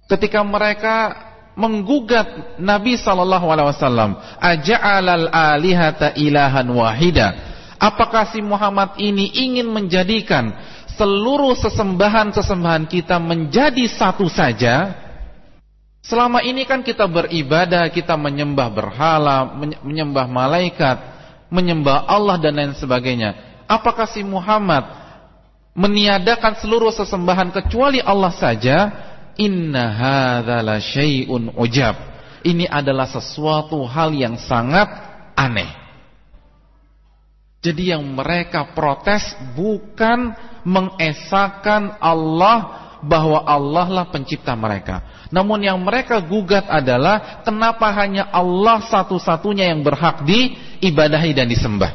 Ketika mereka menggugat Nabi sallallahu alaihi wasallam, "Aja'alal alihata ilahan wahida?" Apakah si Muhammad ini ingin menjadikan seluruh sesembahan-sesembahan kita menjadi satu saja? Selama ini kan kita beribadah, kita menyembah berhala, menyembah malaikat, menyembah Allah dan lain sebagainya. Apakah si Muhammad meniadakan seluruh sesembahan kecuali Allah saja? Inna hadzal syai'un ujab. Ini adalah sesuatu hal yang sangat aneh. Jadi yang mereka protes bukan mengesahkan Allah bahwa Allah lah pencipta mereka. Namun yang mereka gugat adalah kenapa hanya Allah satu-satunya yang berhak diibadahi dan disembah.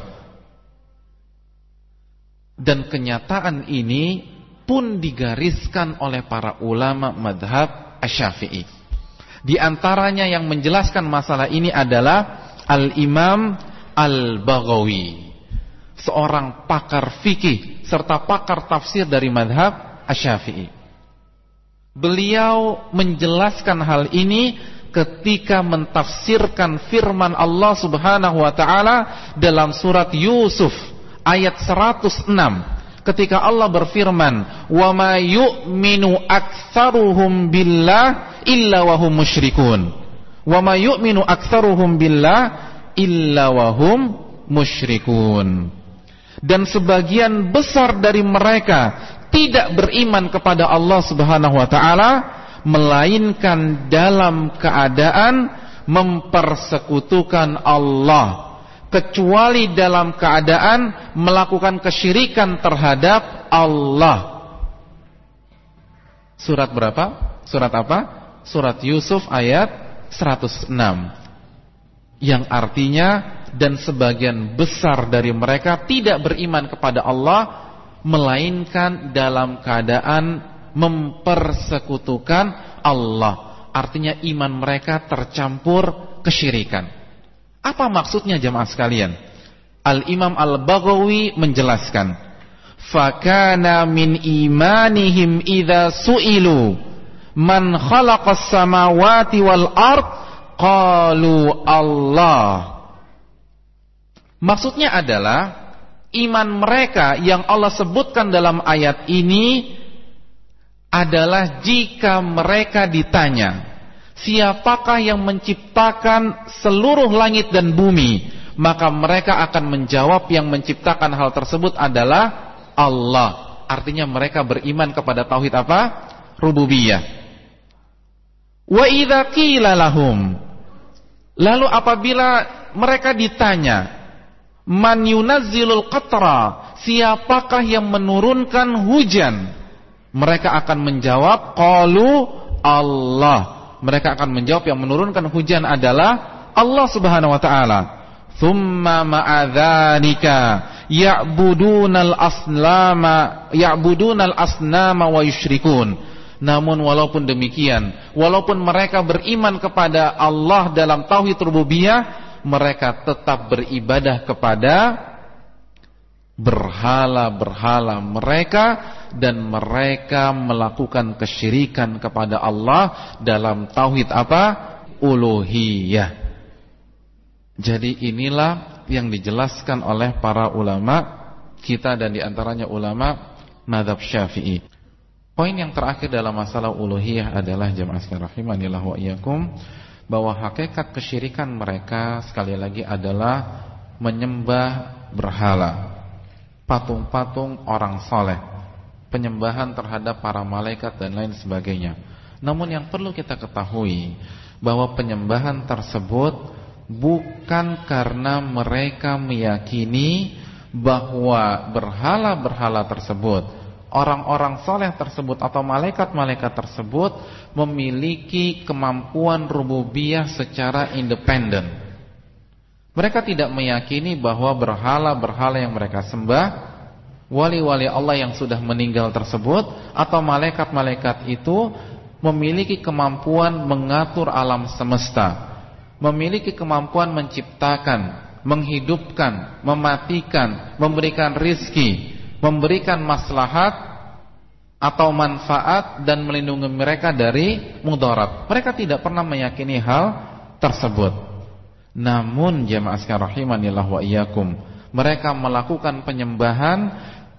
Dan kenyataan ini pun digariskan oleh para ulama madhab asyafi'i. Di antaranya yang menjelaskan masalah ini adalah Al-Imam Al-Baghawi. Seorang pakar fikih serta pakar tafsir dari madhab asyafi'i. Beliau menjelaskan hal ini ketika mentafsirkan firman Allah Subhanahu wa taala dalam surat Yusuf ayat 106 ketika Allah berfirman, "Wa ma yu'minu aktsaruhum billah illa wa hum musyrikun." Wa ma yu'minu aktsaruhum billah illa wa hum musyrikun. Dan sebagian besar dari mereka tidak beriman kepada Allah Subhanahu wa taala melainkan dalam keadaan mempersekutukan Allah kecuali dalam keadaan melakukan kesyirikan terhadap Allah. Surat berapa? Surat apa? Surat Yusuf ayat 106. Yang artinya dan sebagian besar dari mereka tidak beriman kepada Allah melainkan dalam keadaan mempersekutukan Allah. Artinya iman mereka tercampur kesyirikan. Apa maksudnya jemaah sekalian? Al-Imam Al-Baghawi menjelaskan, "Fakana min imanihim idza su'ilu man khalaqas samawati wal ard qalu Allah." Maksudnya adalah iman mereka yang Allah sebutkan dalam ayat ini adalah jika mereka ditanya siapakah yang menciptakan seluruh langit dan bumi? Maka mereka akan menjawab yang menciptakan hal tersebut adalah Allah. Artinya mereka beriman kepada tauhid apa? Rububiyah. Wa idza qila lahum. Lalu apabila mereka ditanya man yunazzilul qatra? Siapakah yang menurunkan hujan? Mereka akan menjawab qalu Allah mereka akan menjawab yang menurunkan hujan adalah Allah Subhanahu wa taala. Thumma ma'adzalika ya'budunal aslama ya'budunal asnama wa yusyrikun. Namun walaupun demikian, walaupun mereka beriman kepada Allah dalam tauhid rububiyah, mereka tetap beribadah kepada berhala-berhala mereka dan mereka melakukan kesyirikan kepada Allah dalam tauhid apa? uluhiyah. Jadi inilah yang dijelaskan oleh para ulama kita dan di antaranya ulama madhab syafi'i. Poin yang terakhir dalam masalah uluhiyah adalah jamaah sekalian rahimanillah wa iyyakum bahwa hakikat kesyirikan mereka sekali lagi adalah menyembah berhala patung-patung orang soleh, penyembahan terhadap para malaikat dan lain sebagainya. Namun yang perlu kita ketahui bahwa penyembahan tersebut bukan karena mereka meyakini bahwa berhala-berhala tersebut, orang-orang soleh tersebut atau malaikat-malaikat tersebut memiliki kemampuan rububiyah secara independen. Mereka tidak meyakini bahwa berhala-berhala yang mereka sembah Wali-wali Allah yang sudah meninggal tersebut Atau malaikat-malaikat itu Memiliki kemampuan mengatur alam semesta Memiliki kemampuan menciptakan Menghidupkan Mematikan Memberikan rizki Memberikan maslahat Atau manfaat Dan melindungi mereka dari mudarat. Mereka tidak pernah meyakini hal tersebut namun jemaah sekalian rahimanillah wa iyyakum, mereka melakukan penyembahan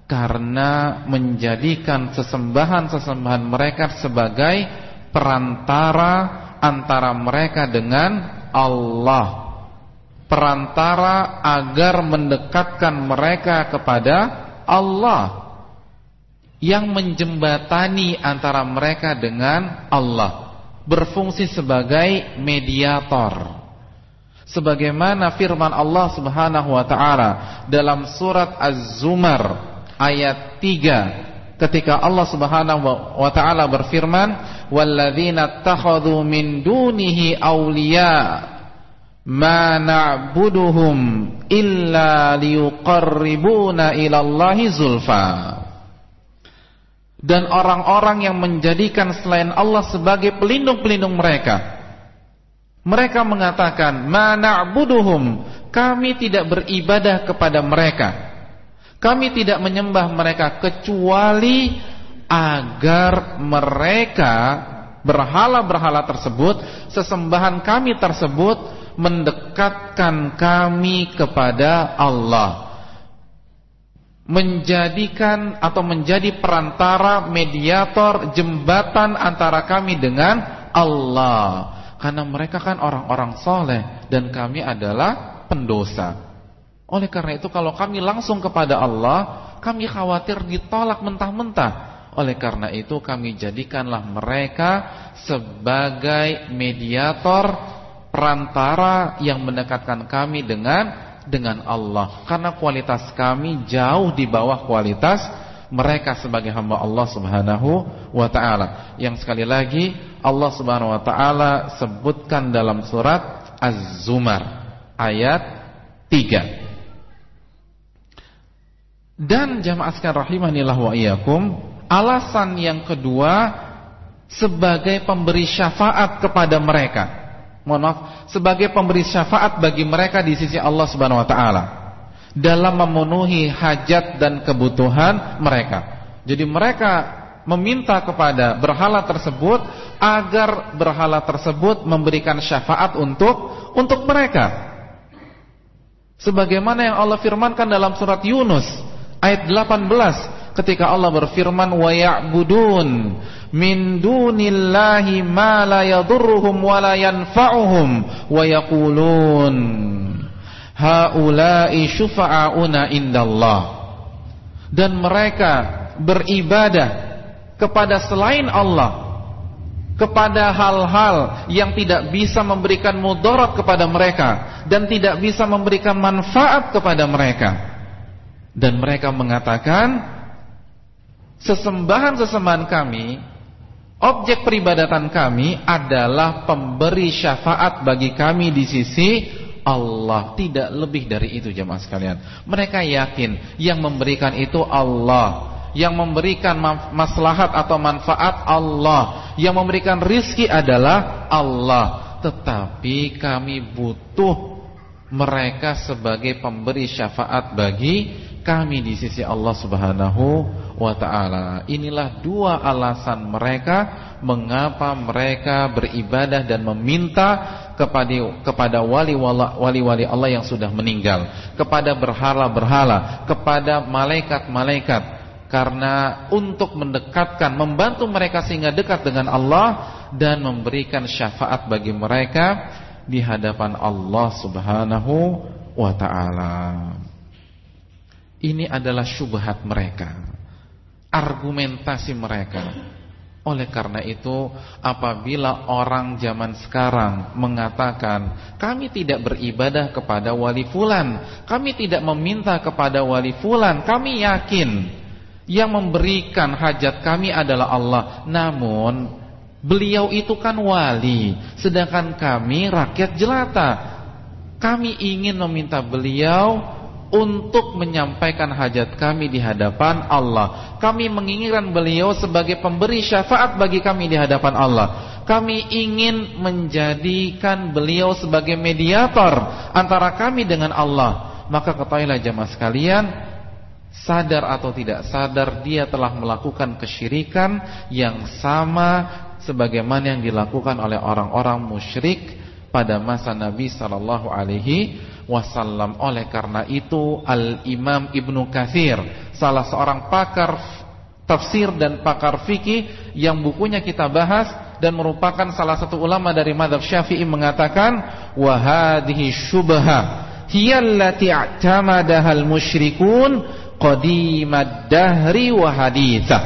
karena menjadikan sesembahan-sesembahan mereka sebagai perantara antara mereka dengan Allah. Perantara agar mendekatkan mereka kepada Allah. Yang menjembatani antara mereka dengan Allah, berfungsi sebagai mediator sebagaimana firman Allah Subhanahu wa taala dalam surat Az-Zumar ayat 3 ketika Allah Subhanahu wa taala berfirman walladzina takhadhu min dunihi awliya ma na'buduhum illa liyuqarribuna ila Allahi zulfa. Dan orang-orang yang menjadikan selain Allah sebagai pelindung-pelindung mereka mereka mengatakan, "Mana'buduhum." Kami tidak beribadah kepada mereka. Kami tidak menyembah mereka kecuali agar mereka berhala-berhala tersebut, sesembahan kami tersebut mendekatkan kami kepada Allah. Menjadikan atau menjadi perantara mediator jembatan antara kami dengan Allah. Karena mereka kan orang-orang soleh Dan kami adalah pendosa Oleh karena itu kalau kami langsung kepada Allah Kami khawatir ditolak mentah-mentah oleh karena itu kami jadikanlah mereka sebagai mediator perantara yang mendekatkan kami dengan dengan Allah. Karena kualitas kami jauh di bawah kualitas mereka sebagai hamba Allah Subhanahu wa taala. Yang sekali lagi Allah Subhanahu wa taala sebutkan dalam surat Az-Zumar ayat 3. Dan jamaah sekalian rahimanillah wa iyyakum, alasan yang kedua sebagai pemberi syafaat kepada mereka. Mohon maaf, sebagai pemberi syafaat bagi mereka di sisi Allah Subhanahu wa taala dalam memenuhi hajat dan kebutuhan mereka. Jadi mereka meminta kepada berhala tersebut agar berhala tersebut memberikan syafaat untuk untuk mereka. Sebagaimana yang Allah firmankan dalam surat Yunus ayat 18 ketika Allah berfirman wa ya'budun min dunillahi ma la yadurruhum wa la yanfa'uhum wa yaqulun haula'i syufa'auna indallah. Dan mereka beribadah kepada selain Allah kepada hal-hal yang tidak bisa memberikan mudarat kepada mereka dan tidak bisa memberikan manfaat kepada mereka. Dan mereka mengatakan sesembahan-sesembahan kami objek peribadatan kami adalah pemberi syafaat bagi kami di sisi Allah Tidak lebih dari itu jemaah sekalian. Mereka yakin yang memberikan itu Allah. Yang memberikan maslahat atau manfaat Allah. Yang memberikan rizki adalah Allah. Tetapi kami butuh mereka sebagai pemberi syafaat bagi kami di sisi Allah Subhanahu wa taala. Inilah dua alasan mereka mengapa mereka beribadah dan meminta kepada kepada wali-wali Allah yang sudah meninggal, kepada berhala-berhala, kepada malaikat-malaikat karena untuk mendekatkan, membantu mereka sehingga dekat dengan Allah dan memberikan syafaat bagi mereka di hadapan Allah Subhanahu wa taala. Ini adalah syubhat mereka. Argumentasi mereka. Oleh karena itu, apabila orang zaman sekarang mengatakan, kami tidak beribadah kepada wali fulan, kami tidak meminta kepada wali fulan, kami yakin yang memberikan hajat kami adalah Allah. Namun beliau itu kan wali, sedangkan kami rakyat jelata. Kami ingin meminta beliau untuk menyampaikan hajat kami di hadapan Allah. Kami menginginkan beliau sebagai pemberi syafaat bagi kami di hadapan Allah. Kami ingin menjadikan beliau sebagai mediator antara kami dengan Allah. Maka ketahuilah jemaah sekalian, sadar atau tidak sadar dia telah melakukan kesyirikan yang sama sebagaimana yang dilakukan oleh orang-orang musyrik pada masa Nabi sallallahu alaihi wasallam. Oleh karena itu Al-Imam Ibnu Katsir, salah seorang pakar tafsir dan pakar fikih yang bukunya kita bahas dan merupakan salah satu ulama dari mazhab Syafi'i mengatakan wa hadhihi syubha hiya allati i'tamadaha al-musyrikun qadimad dahri wa haditha.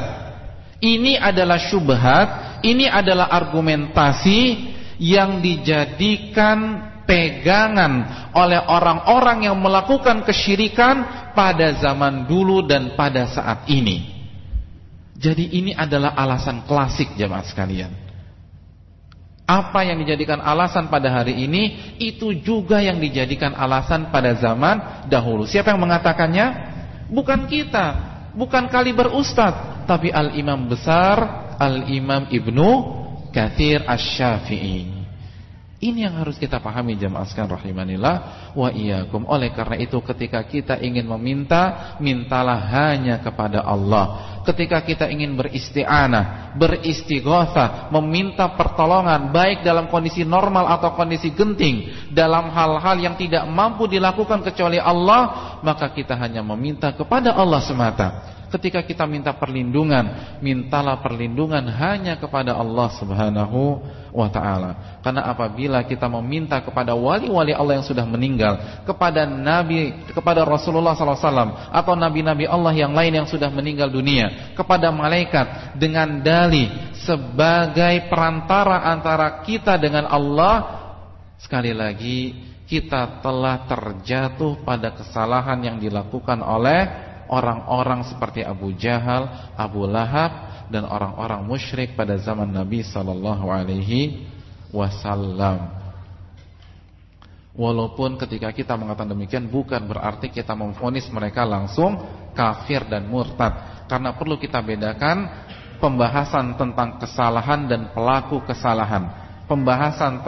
Ini adalah syubhat, ini adalah argumentasi yang dijadikan pegangan oleh orang-orang yang melakukan kesyirikan pada zaman dulu dan pada saat ini. Jadi ini adalah alasan klasik jemaat sekalian. Apa yang dijadikan alasan pada hari ini itu juga yang dijadikan alasan pada zaman dahulu. Siapa yang mengatakannya? Bukan kita, bukan kaliber ustaz, tapi al-imam besar, al-imam Ibnu Katsir Asy-Syafi'i. Ini yang harus kita pahami jemaah sekalian rahimanillah wa iyyakum. Oleh karena itu ketika kita ingin meminta, mintalah hanya kepada Allah. Ketika kita ingin beristi'anah, beristighatsah, meminta pertolongan baik dalam kondisi normal atau kondisi genting, dalam hal-hal yang tidak mampu dilakukan kecuali Allah, maka kita hanya meminta kepada Allah semata. Ketika kita minta perlindungan, mintalah perlindungan hanya kepada Allah Subhanahu wa taala. Karena apabila kita meminta kepada wali-wali Allah yang sudah meninggal, kepada nabi, kepada Rasulullah SAW atau nabi-nabi Allah yang lain yang sudah meninggal dunia, kepada malaikat dengan dalih sebagai perantara antara kita dengan Allah, sekali lagi kita telah terjatuh pada kesalahan yang dilakukan oleh orang-orang seperti Abu Jahal, Abu Lahab dan orang-orang musyrik pada zaman Nabi sallallahu alaihi wasallam. Walaupun ketika kita mengatakan demikian bukan berarti kita memfonis mereka langsung kafir dan murtad. Karena perlu kita bedakan pembahasan tentang kesalahan dan pelaku kesalahan. Pembahasan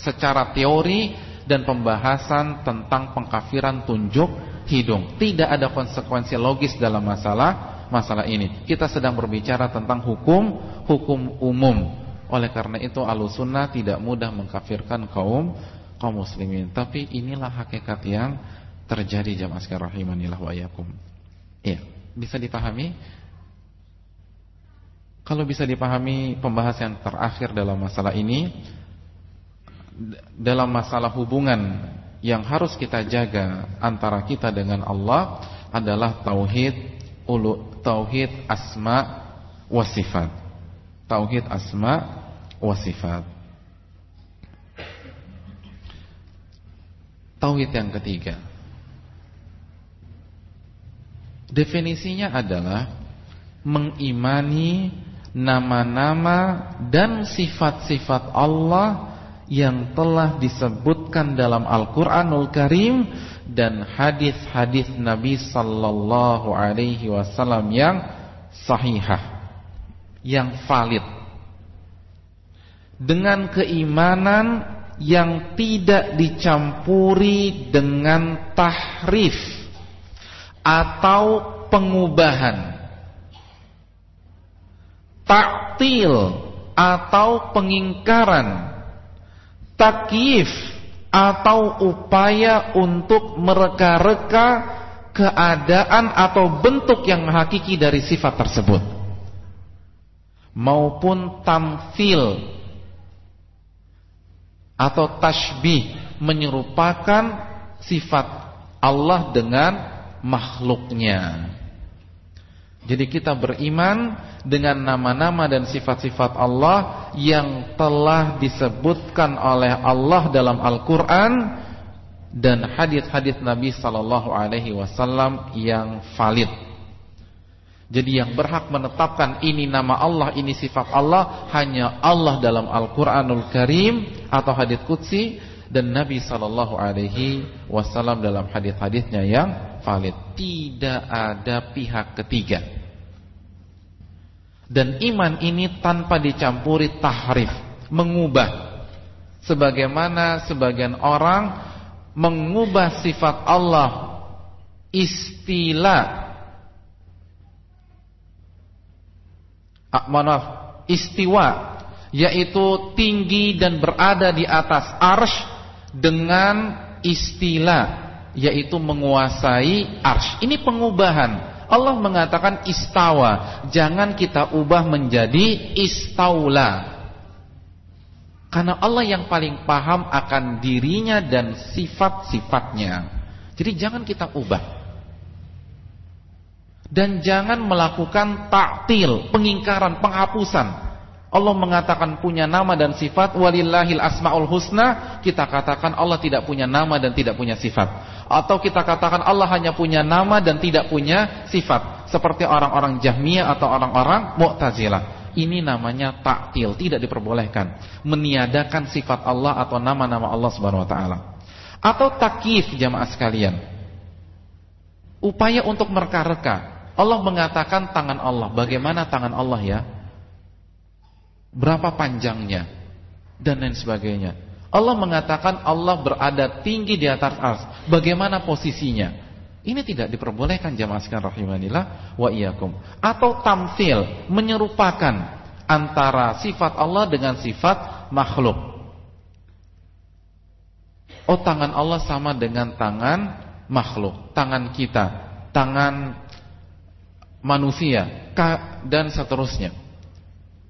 secara teori dan pembahasan tentang pengkafiran tunjuk hidung. Tidak ada konsekuensi logis dalam masalah masalah ini. Kita sedang berbicara tentang hukum hukum umum. Oleh karena itu Ahlussunnah tidak mudah mengkafirkan kaum kaum muslimin. Tapi inilah hakikat yang terjadi jamaah sekalian rahimanillah wa iyyakum. Iya, bisa dipahami? Kalau bisa dipahami pembahasan terakhir dalam masalah ini dalam masalah hubungan yang harus kita jaga antara kita dengan Allah adalah tauhid ulu tauhid asma wa sifat. Tauhid asma wa sifat. Tauhid yang ketiga. Definisinya adalah mengimani nama-nama dan sifat-sifat Allah yang telah disebutkan dalam Al-Qur'anul Karim dan hadis-hadis Nabi sallallahu alaihi wasallam yang sahihah yang valid dengan keimanan yang tidak dicampuri dengan tahrif atau pengubahan. Taktil atau pengingkaran. Takyif atau upaya untuk mereka-reka keadaan atau bentuk yang hakiki dari sifat tersebut maupun tamfil atau tashbih menyerupakan sifat Allah dengan makhluknya. Jadi kita beriman dengan nama-nama dan sifat-sifat Allah yang telah disebutkan oleh Allah dalam Al-Quran dan hadis-hadis Nabi Sallallahu Alaihi Wasallam yang valid. Jadi yang berhak menetapkan ini nama Allah, ini sifat Allah hanya Allah dalam Al-Quranul Karim atau hadis Qudsi dan Nabi Sallallahu Alaihi Wasallam dalam hadis-hadisnya yang valid. Tidak ada pihak ketiga. Dan iman ini tanpa dicampuri tahrif, mengubah. Sebagaimana sebagian orang mengubah sifat Allah istilah ah, maaf, istiwa yaitu tinggi dan berada di atas arsh dengan istilah yaitu menguasai arsh. Ini pengubahan Allah mengatakan istawa, jangan kita ubah menjadi istaula. Karena Allah yang paling paham akan dirinya dan sifat-sifatnya. Jadi jangan kita ubah. Dan jangan melakukan taktil, pengingkaran, penghapusan. Allah mengatakan punya nama dan sifat walillahil asmaul husna, kita katakan Allah tidak punya nama dan tidak punya sifat. Atau kita katakan Allah hanya punya nama dan tidak punya sifat, seperti orang-orang Jahmiyah atau orang-orang Mu'tazilah. Ini namanya taktil, tidak diperbolehkan. Meniadakan sifat Allah atau nama-nama Allah Subhanahu wa taala. Atau takif jamaah sekalian. Upaya untuk mereka-reka. Allah mengatakan tangan Allah. Bagaimana tangan Allah ya? Berapa panjangnya dan lain sebagainya. Allah mengatakan Allah berada tinggi di atas ars. Bagaimana posisinya? Ini tidak diperbolehkan jamaah sekalian rahimanillah wa iyyakum. Atau tamsil, menyerupakan antara sifat Allah dengan sifat makhluk. Oh tangan Allah sama dengan tangan makhluk, tangan kita, tangan manusia dan seterusnya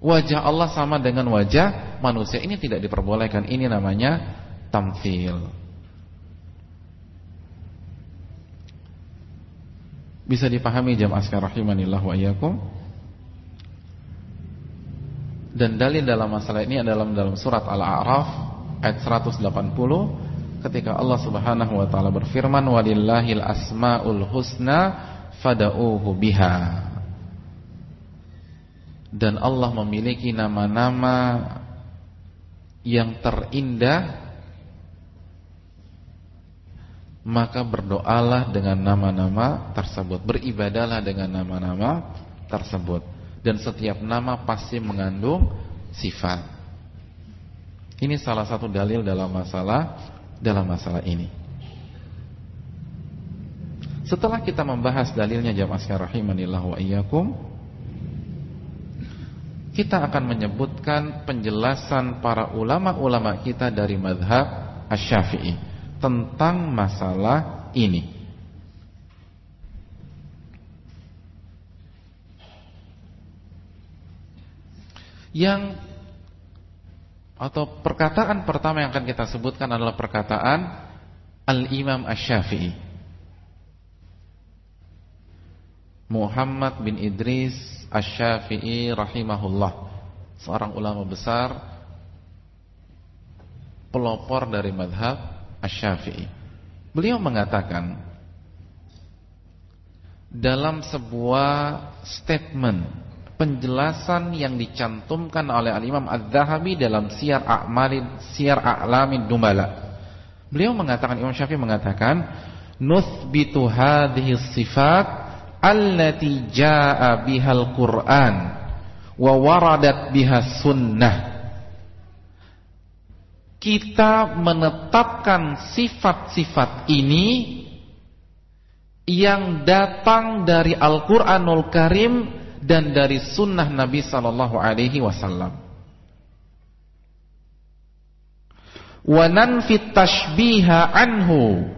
wajah Allah sama dengan wajah manusia. Ini tidak diperbolehkan. Ini namanya tamfil. Bisa dipahami jamaah sekalian rahimanillah wa iyyakum. Dan dalil dalam masalah ini adalah dalam surat Al-A'raf ayat 180 ketika Allah Subhanahu wa taala berfirman walillahil asmaul husna fad'uuhu biha dan Allah memiliki nama-nama yang terindah. Maka berdoalah dengan nama-nama tersebut. Beribadalah dengan nama-nama tersebut. Dan setiap nama pasti mengandung sifat. Ini salah satu dalil dalam masalah dalam masalah ini. Setelah kita membahas dalilnya jamaah sekalian rahimanillah wa iyyakum kita akan menyebutkan penjelasan para ulama-ulama kita dari madhab asy-syafi'i tentang masalah ini. Yang atau perkataan pertama yang akan kita sebutkan adalah perkataan Al-Imam Asy-Syafi'i. Muhammad bin Idris Asy-Syafi'i rahimahullah, seorang ulama besar pelopor dari madhab Asy-Syafi'i. Beliau mengatakan dalam sebuah statement penjelasan yang dicantumkan oleh Al-Imam Az-Zahabi dalam Syiar A'malin Syiar A'lamin Dumala. Beliau mengatakan Imam Syafi'i mengatakan nuthbitu hadhihi sifat allati jaa bihal Qur'an wa waradat biha sunnah kita menetapkan sifat-sifat ini yang datang dari Al-Qur'anul Karim dan dari sunnah Nabi sallallahu alaihi wasallam. Wa nanfit tashbiha anhu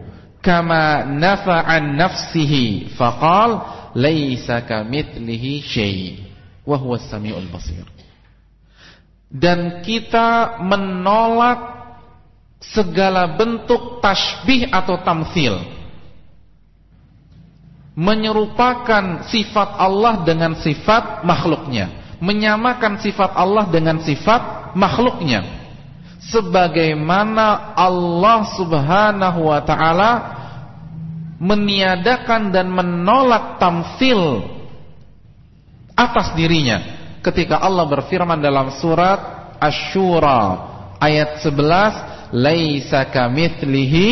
kama nafa'an nafsihi faqal laisa kamitslihi syai' wa huwas samiul basir. Dan kita menolak segala bentuk tasbih atau tamthil. Menyerupakan sifat Allah dengan sifat makhluknya. Menyamakan sifat Allah dengan sifat makhluknya sebagaimana Allah subhanahu wa ta'ala meniadakan dan menolak tamsil atas dirinya ketika Allah berfirman dalam surat Asy-Syura ayat 11 laisa kamitslihi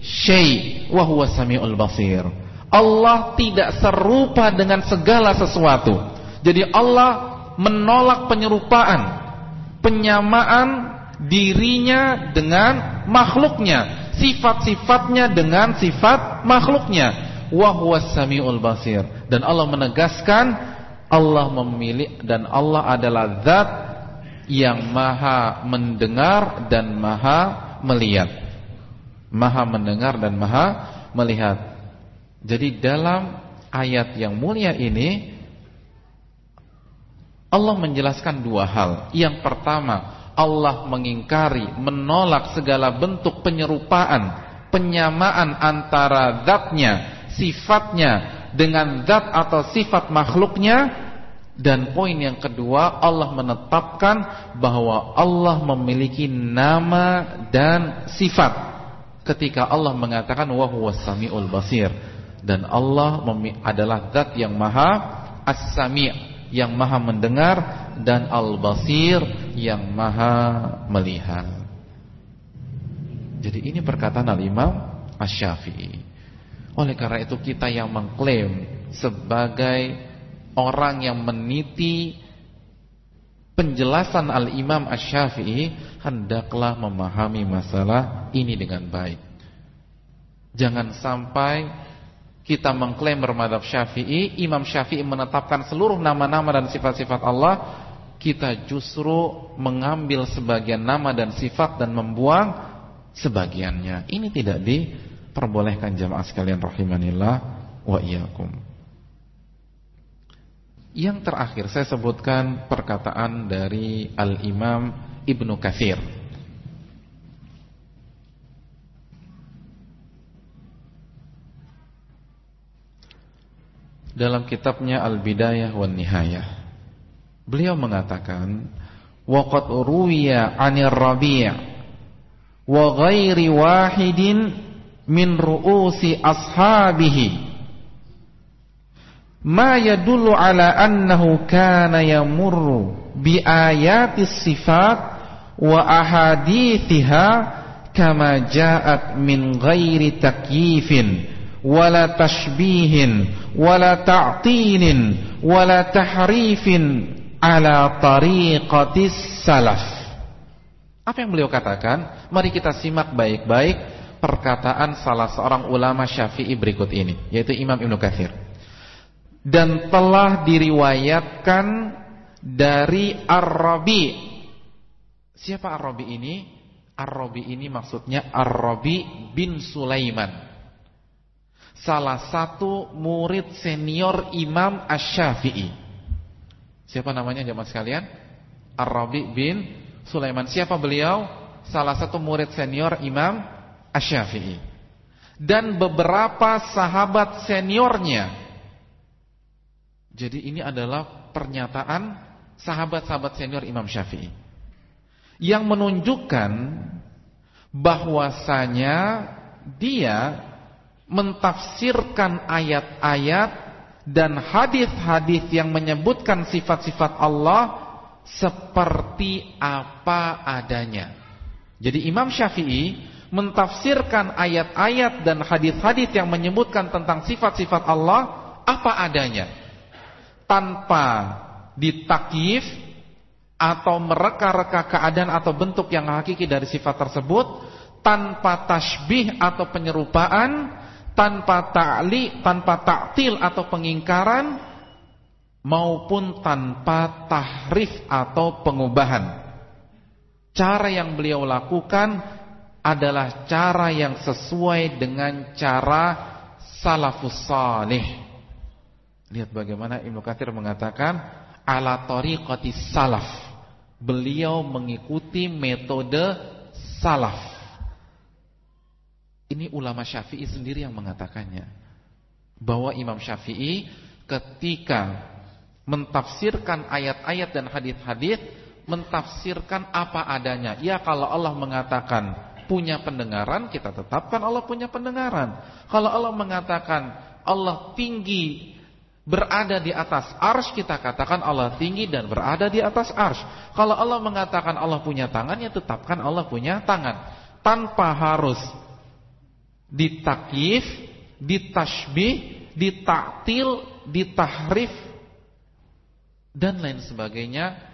syai' wa samiul basir Allah tidak serupa dengan segala sesuatu. Jadi Allah menolak penyerupaan, penyamaan dirinya dengan makhluknya, sifat-sifatnya dengan sifat makhluknya. Wa samiul basir. Dan Allah menegaskan Allah memilih dan Allah adalah zat yang maha mendengar dan maha melihat. Maha mendengar dan maha melihat. Jadi dalam ayat yang mulia ini Allah menjelaskan dua hal. Yang pertama, Allah mengingkari, menolak segala bentuk penyerupaan, penyamaan antara zatnya, sifatnya dengan zat atau sifat makhluknya. Dan poin yang kedua, Allah menetapkan bahwa Allah memiliki nama dan sifat. Ketika Allah mengatakan wa samiul basir dan Allah adalah zat yang maha as-sami' yang maha mendengar dan al-basir yang maha melihat. Jadi ini perkataan al-Imam Asy-Syafi'i. Oleh karena itu kita yang mengklaim sebagai orang yang meniti penjelasan al-Imam Asy-Syafi'i hendaklah memahami masalah ini dengan baik. Jangan sampai kita mengklaim bermadhab syafi'i Imam syafi'i menetapkan seluruh nama-nama dan sifat-sifat Allah. Kita justru mengambil sebagian nama dan sifat Dan membuang sebagiannya. Ini tidak diperbolehkan jamaah sekalian Rahimanillah wa iyakum Yang terakhir saya sebutkan perkataan dari Al-Imam Ibnu Kathir dalam kitabnya Al-Bidayah wan Nihayah. Beliau mengatakan, "Waqad ruwiya 'anil Rabi' wa ghairi wahidin min ru'usi ashabihi ma yadullu ala annahu kana yamurru bi ayati sifat wa ahadithiha kama ja'at min ghairi takyifin wala tashbihin wala ta'tilin wala tahrifin ala tariqatis salaf. Apa yang beliau katakan? Mari kita simak baik-baik perkataan salah seorang ulama Syafi'i berikut ini, yaitu Imam Ibnu Katsir. Dan telah diriwayatkan dari Ar-Rabi. Siapa Ar-Rabi ini? Ar-Rabi ini maksudnya Ar-Rabi bin Sulaiman salah satu murid senior Imam Ash-Syafi'i. Siapa namanya jemaah sekalian? Ar-Rabi bin Sulaiman. Siapa beliau? Salah satu murid senior Imam Ash-Syafi'i. Dan beberapa sahabat seniornya. Jadi ini adalah pernyataan sahabat-sahabat senior Imam Syafi'i. Yang menunjukkan bahwasanya dia mentafsirkan ayat-ayat dan hadis-hadis yang menyebutkan sifat-sifat Allah seperti apa adanya. Jadi Imam Syafi'i mentafsirkan ayat-ayat dan hadis-hadis yang menyebutkan tentang sifat-sifat Allah apa adanya. Tanpa ditakyif atau mereka-reka keadaan atau bentuk yang hakiki dari sifat tersebut tanpa tasbih atau penyerupaan tanpa ta'li, tanpa ta'til atau pengingkaran maupun tanpa tahrif atau pengubahan. Cara yang beliau lakukan adalah cara yang sesuai dengan cara salafus salih. Lihat bagaimana Ibnu Katsir mengatakan ala tariqati salaf. Beliau mengikuti metode salaf. Ini ulama Syafi'i sendiri yang mengatakannya. Bahwa Imam Syafi'i ketika mentafsirkan ayat-ayat dan hadis-hadis mentafsirkan apa adanya. Ya kalau Allah mengatakan punya pendengaran, kita tetapkan Allah punya pendengaran. Kalau Allah mengatakan Allah tinggi berada di atas arsh, kita katakan Allah tinggi dan berada di atas arsh. Kalau Allah mengatakan Allah punya tangan, ya tetapkan Allah punya tangan. Tanpa harus ditakyif, ditashbih, ditaktil, ditahrif, dan lain sebagainya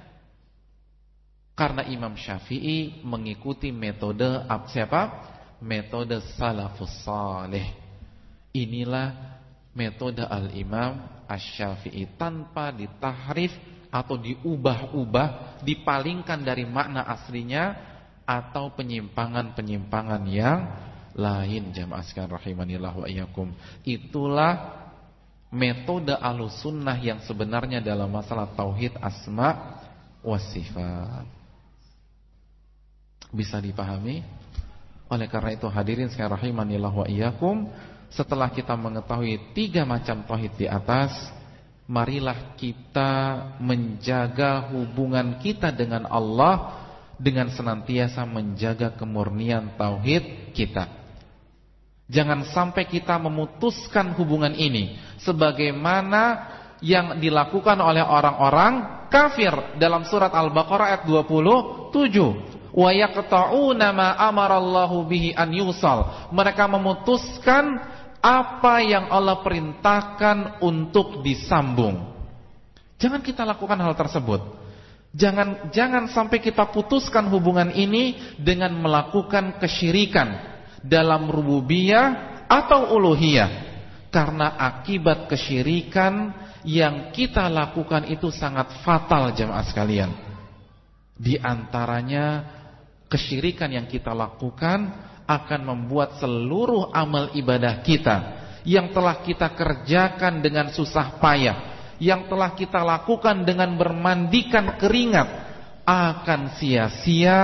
karena Imam Syafi'i mengikuti metode siapa? Metode salafus salih. Inilah metode al-Imam Asy-Syafi'i tanpa ditahrif atau diubah-ubah, dipalingkan dari makna aslinya atau penyimpangan-penyimpangan yang lain jamaah sekalian rahimanillah wa iyyakum. Itulah metode Ahlussunnah yang sebenarnya dalam masalah tauhid asma wa sifat. Bisa dipahami? Oleh karena itu hadirin sekalian rahimanillah wa iyyakum, setelah kita mengetahui tiga macam tauhid di atas, marilah kita menjaga hubungan kita dengan Allah dengan senantiasa menjaga kemurnian tauhid kita. Jangan sampai kita memutuskan hubungan ini sebagaimana yang dilakukan oleh orang-orang kafir dalam surat Al-Baqarah ayat 27 wa yaqta'una ma amarallahu bihi an yusal. Mereka memutuskan apa yang Allah perintahkan untuk disambung. Jangan kita lakukan hal tersebut. Jangan jangan sampai kita putuskan hubungan ini dengan melakukan kesyirikan dalam rububiyah atau uluhiyah. Karena akibat kesyirikan yang kita lakukan itu sangat fatal jemaah sekalian. Di antaranya kesyirikan yang kita lakukan akan membuat seluruh amal ibadah kita yang telah kita kerjakan dengan susah payah, yang telah kita lakukan dengan bermandikan keringat akan sia-sia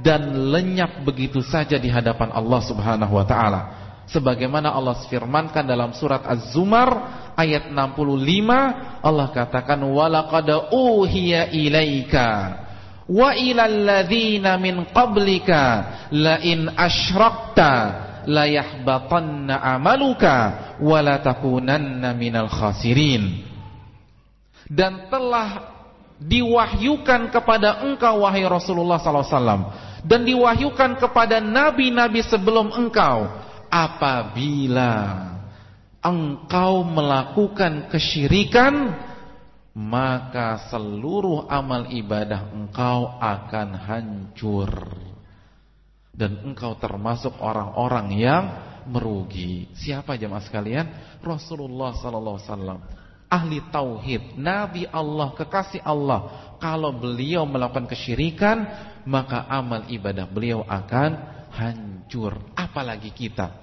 dan lenyap begitu saja di hadapan Allah Subhanahu wa taala. Sebagaimana Allah firmankan dalam surat Az-Zumar ayat 65, Allah katakan walaqad uhiya ilaika wa ilal ladzina min qablika la in asyrakta la yahbatanna amaluka wa la takunanna minal khasirin dan telah diwahyukan kepada engkau wahai Rasulullah wasallam dan diwahyukan kepada nabi-nabi sebelum engkau apabila engkau melakukan kesyirikan maka seluruh amal ibadah engkau akan hancur dan engkau termasuk orang-orang yang merugi. Siapa jemaah sekalian? Rasulullah sallallahu alaihi wasallam. Ahli tauhid, nabi Allah, kekasih Allah. Kalau beliau melakukan kesyirikan, maka amal ibadah beliau akan hancur. Apalagi kita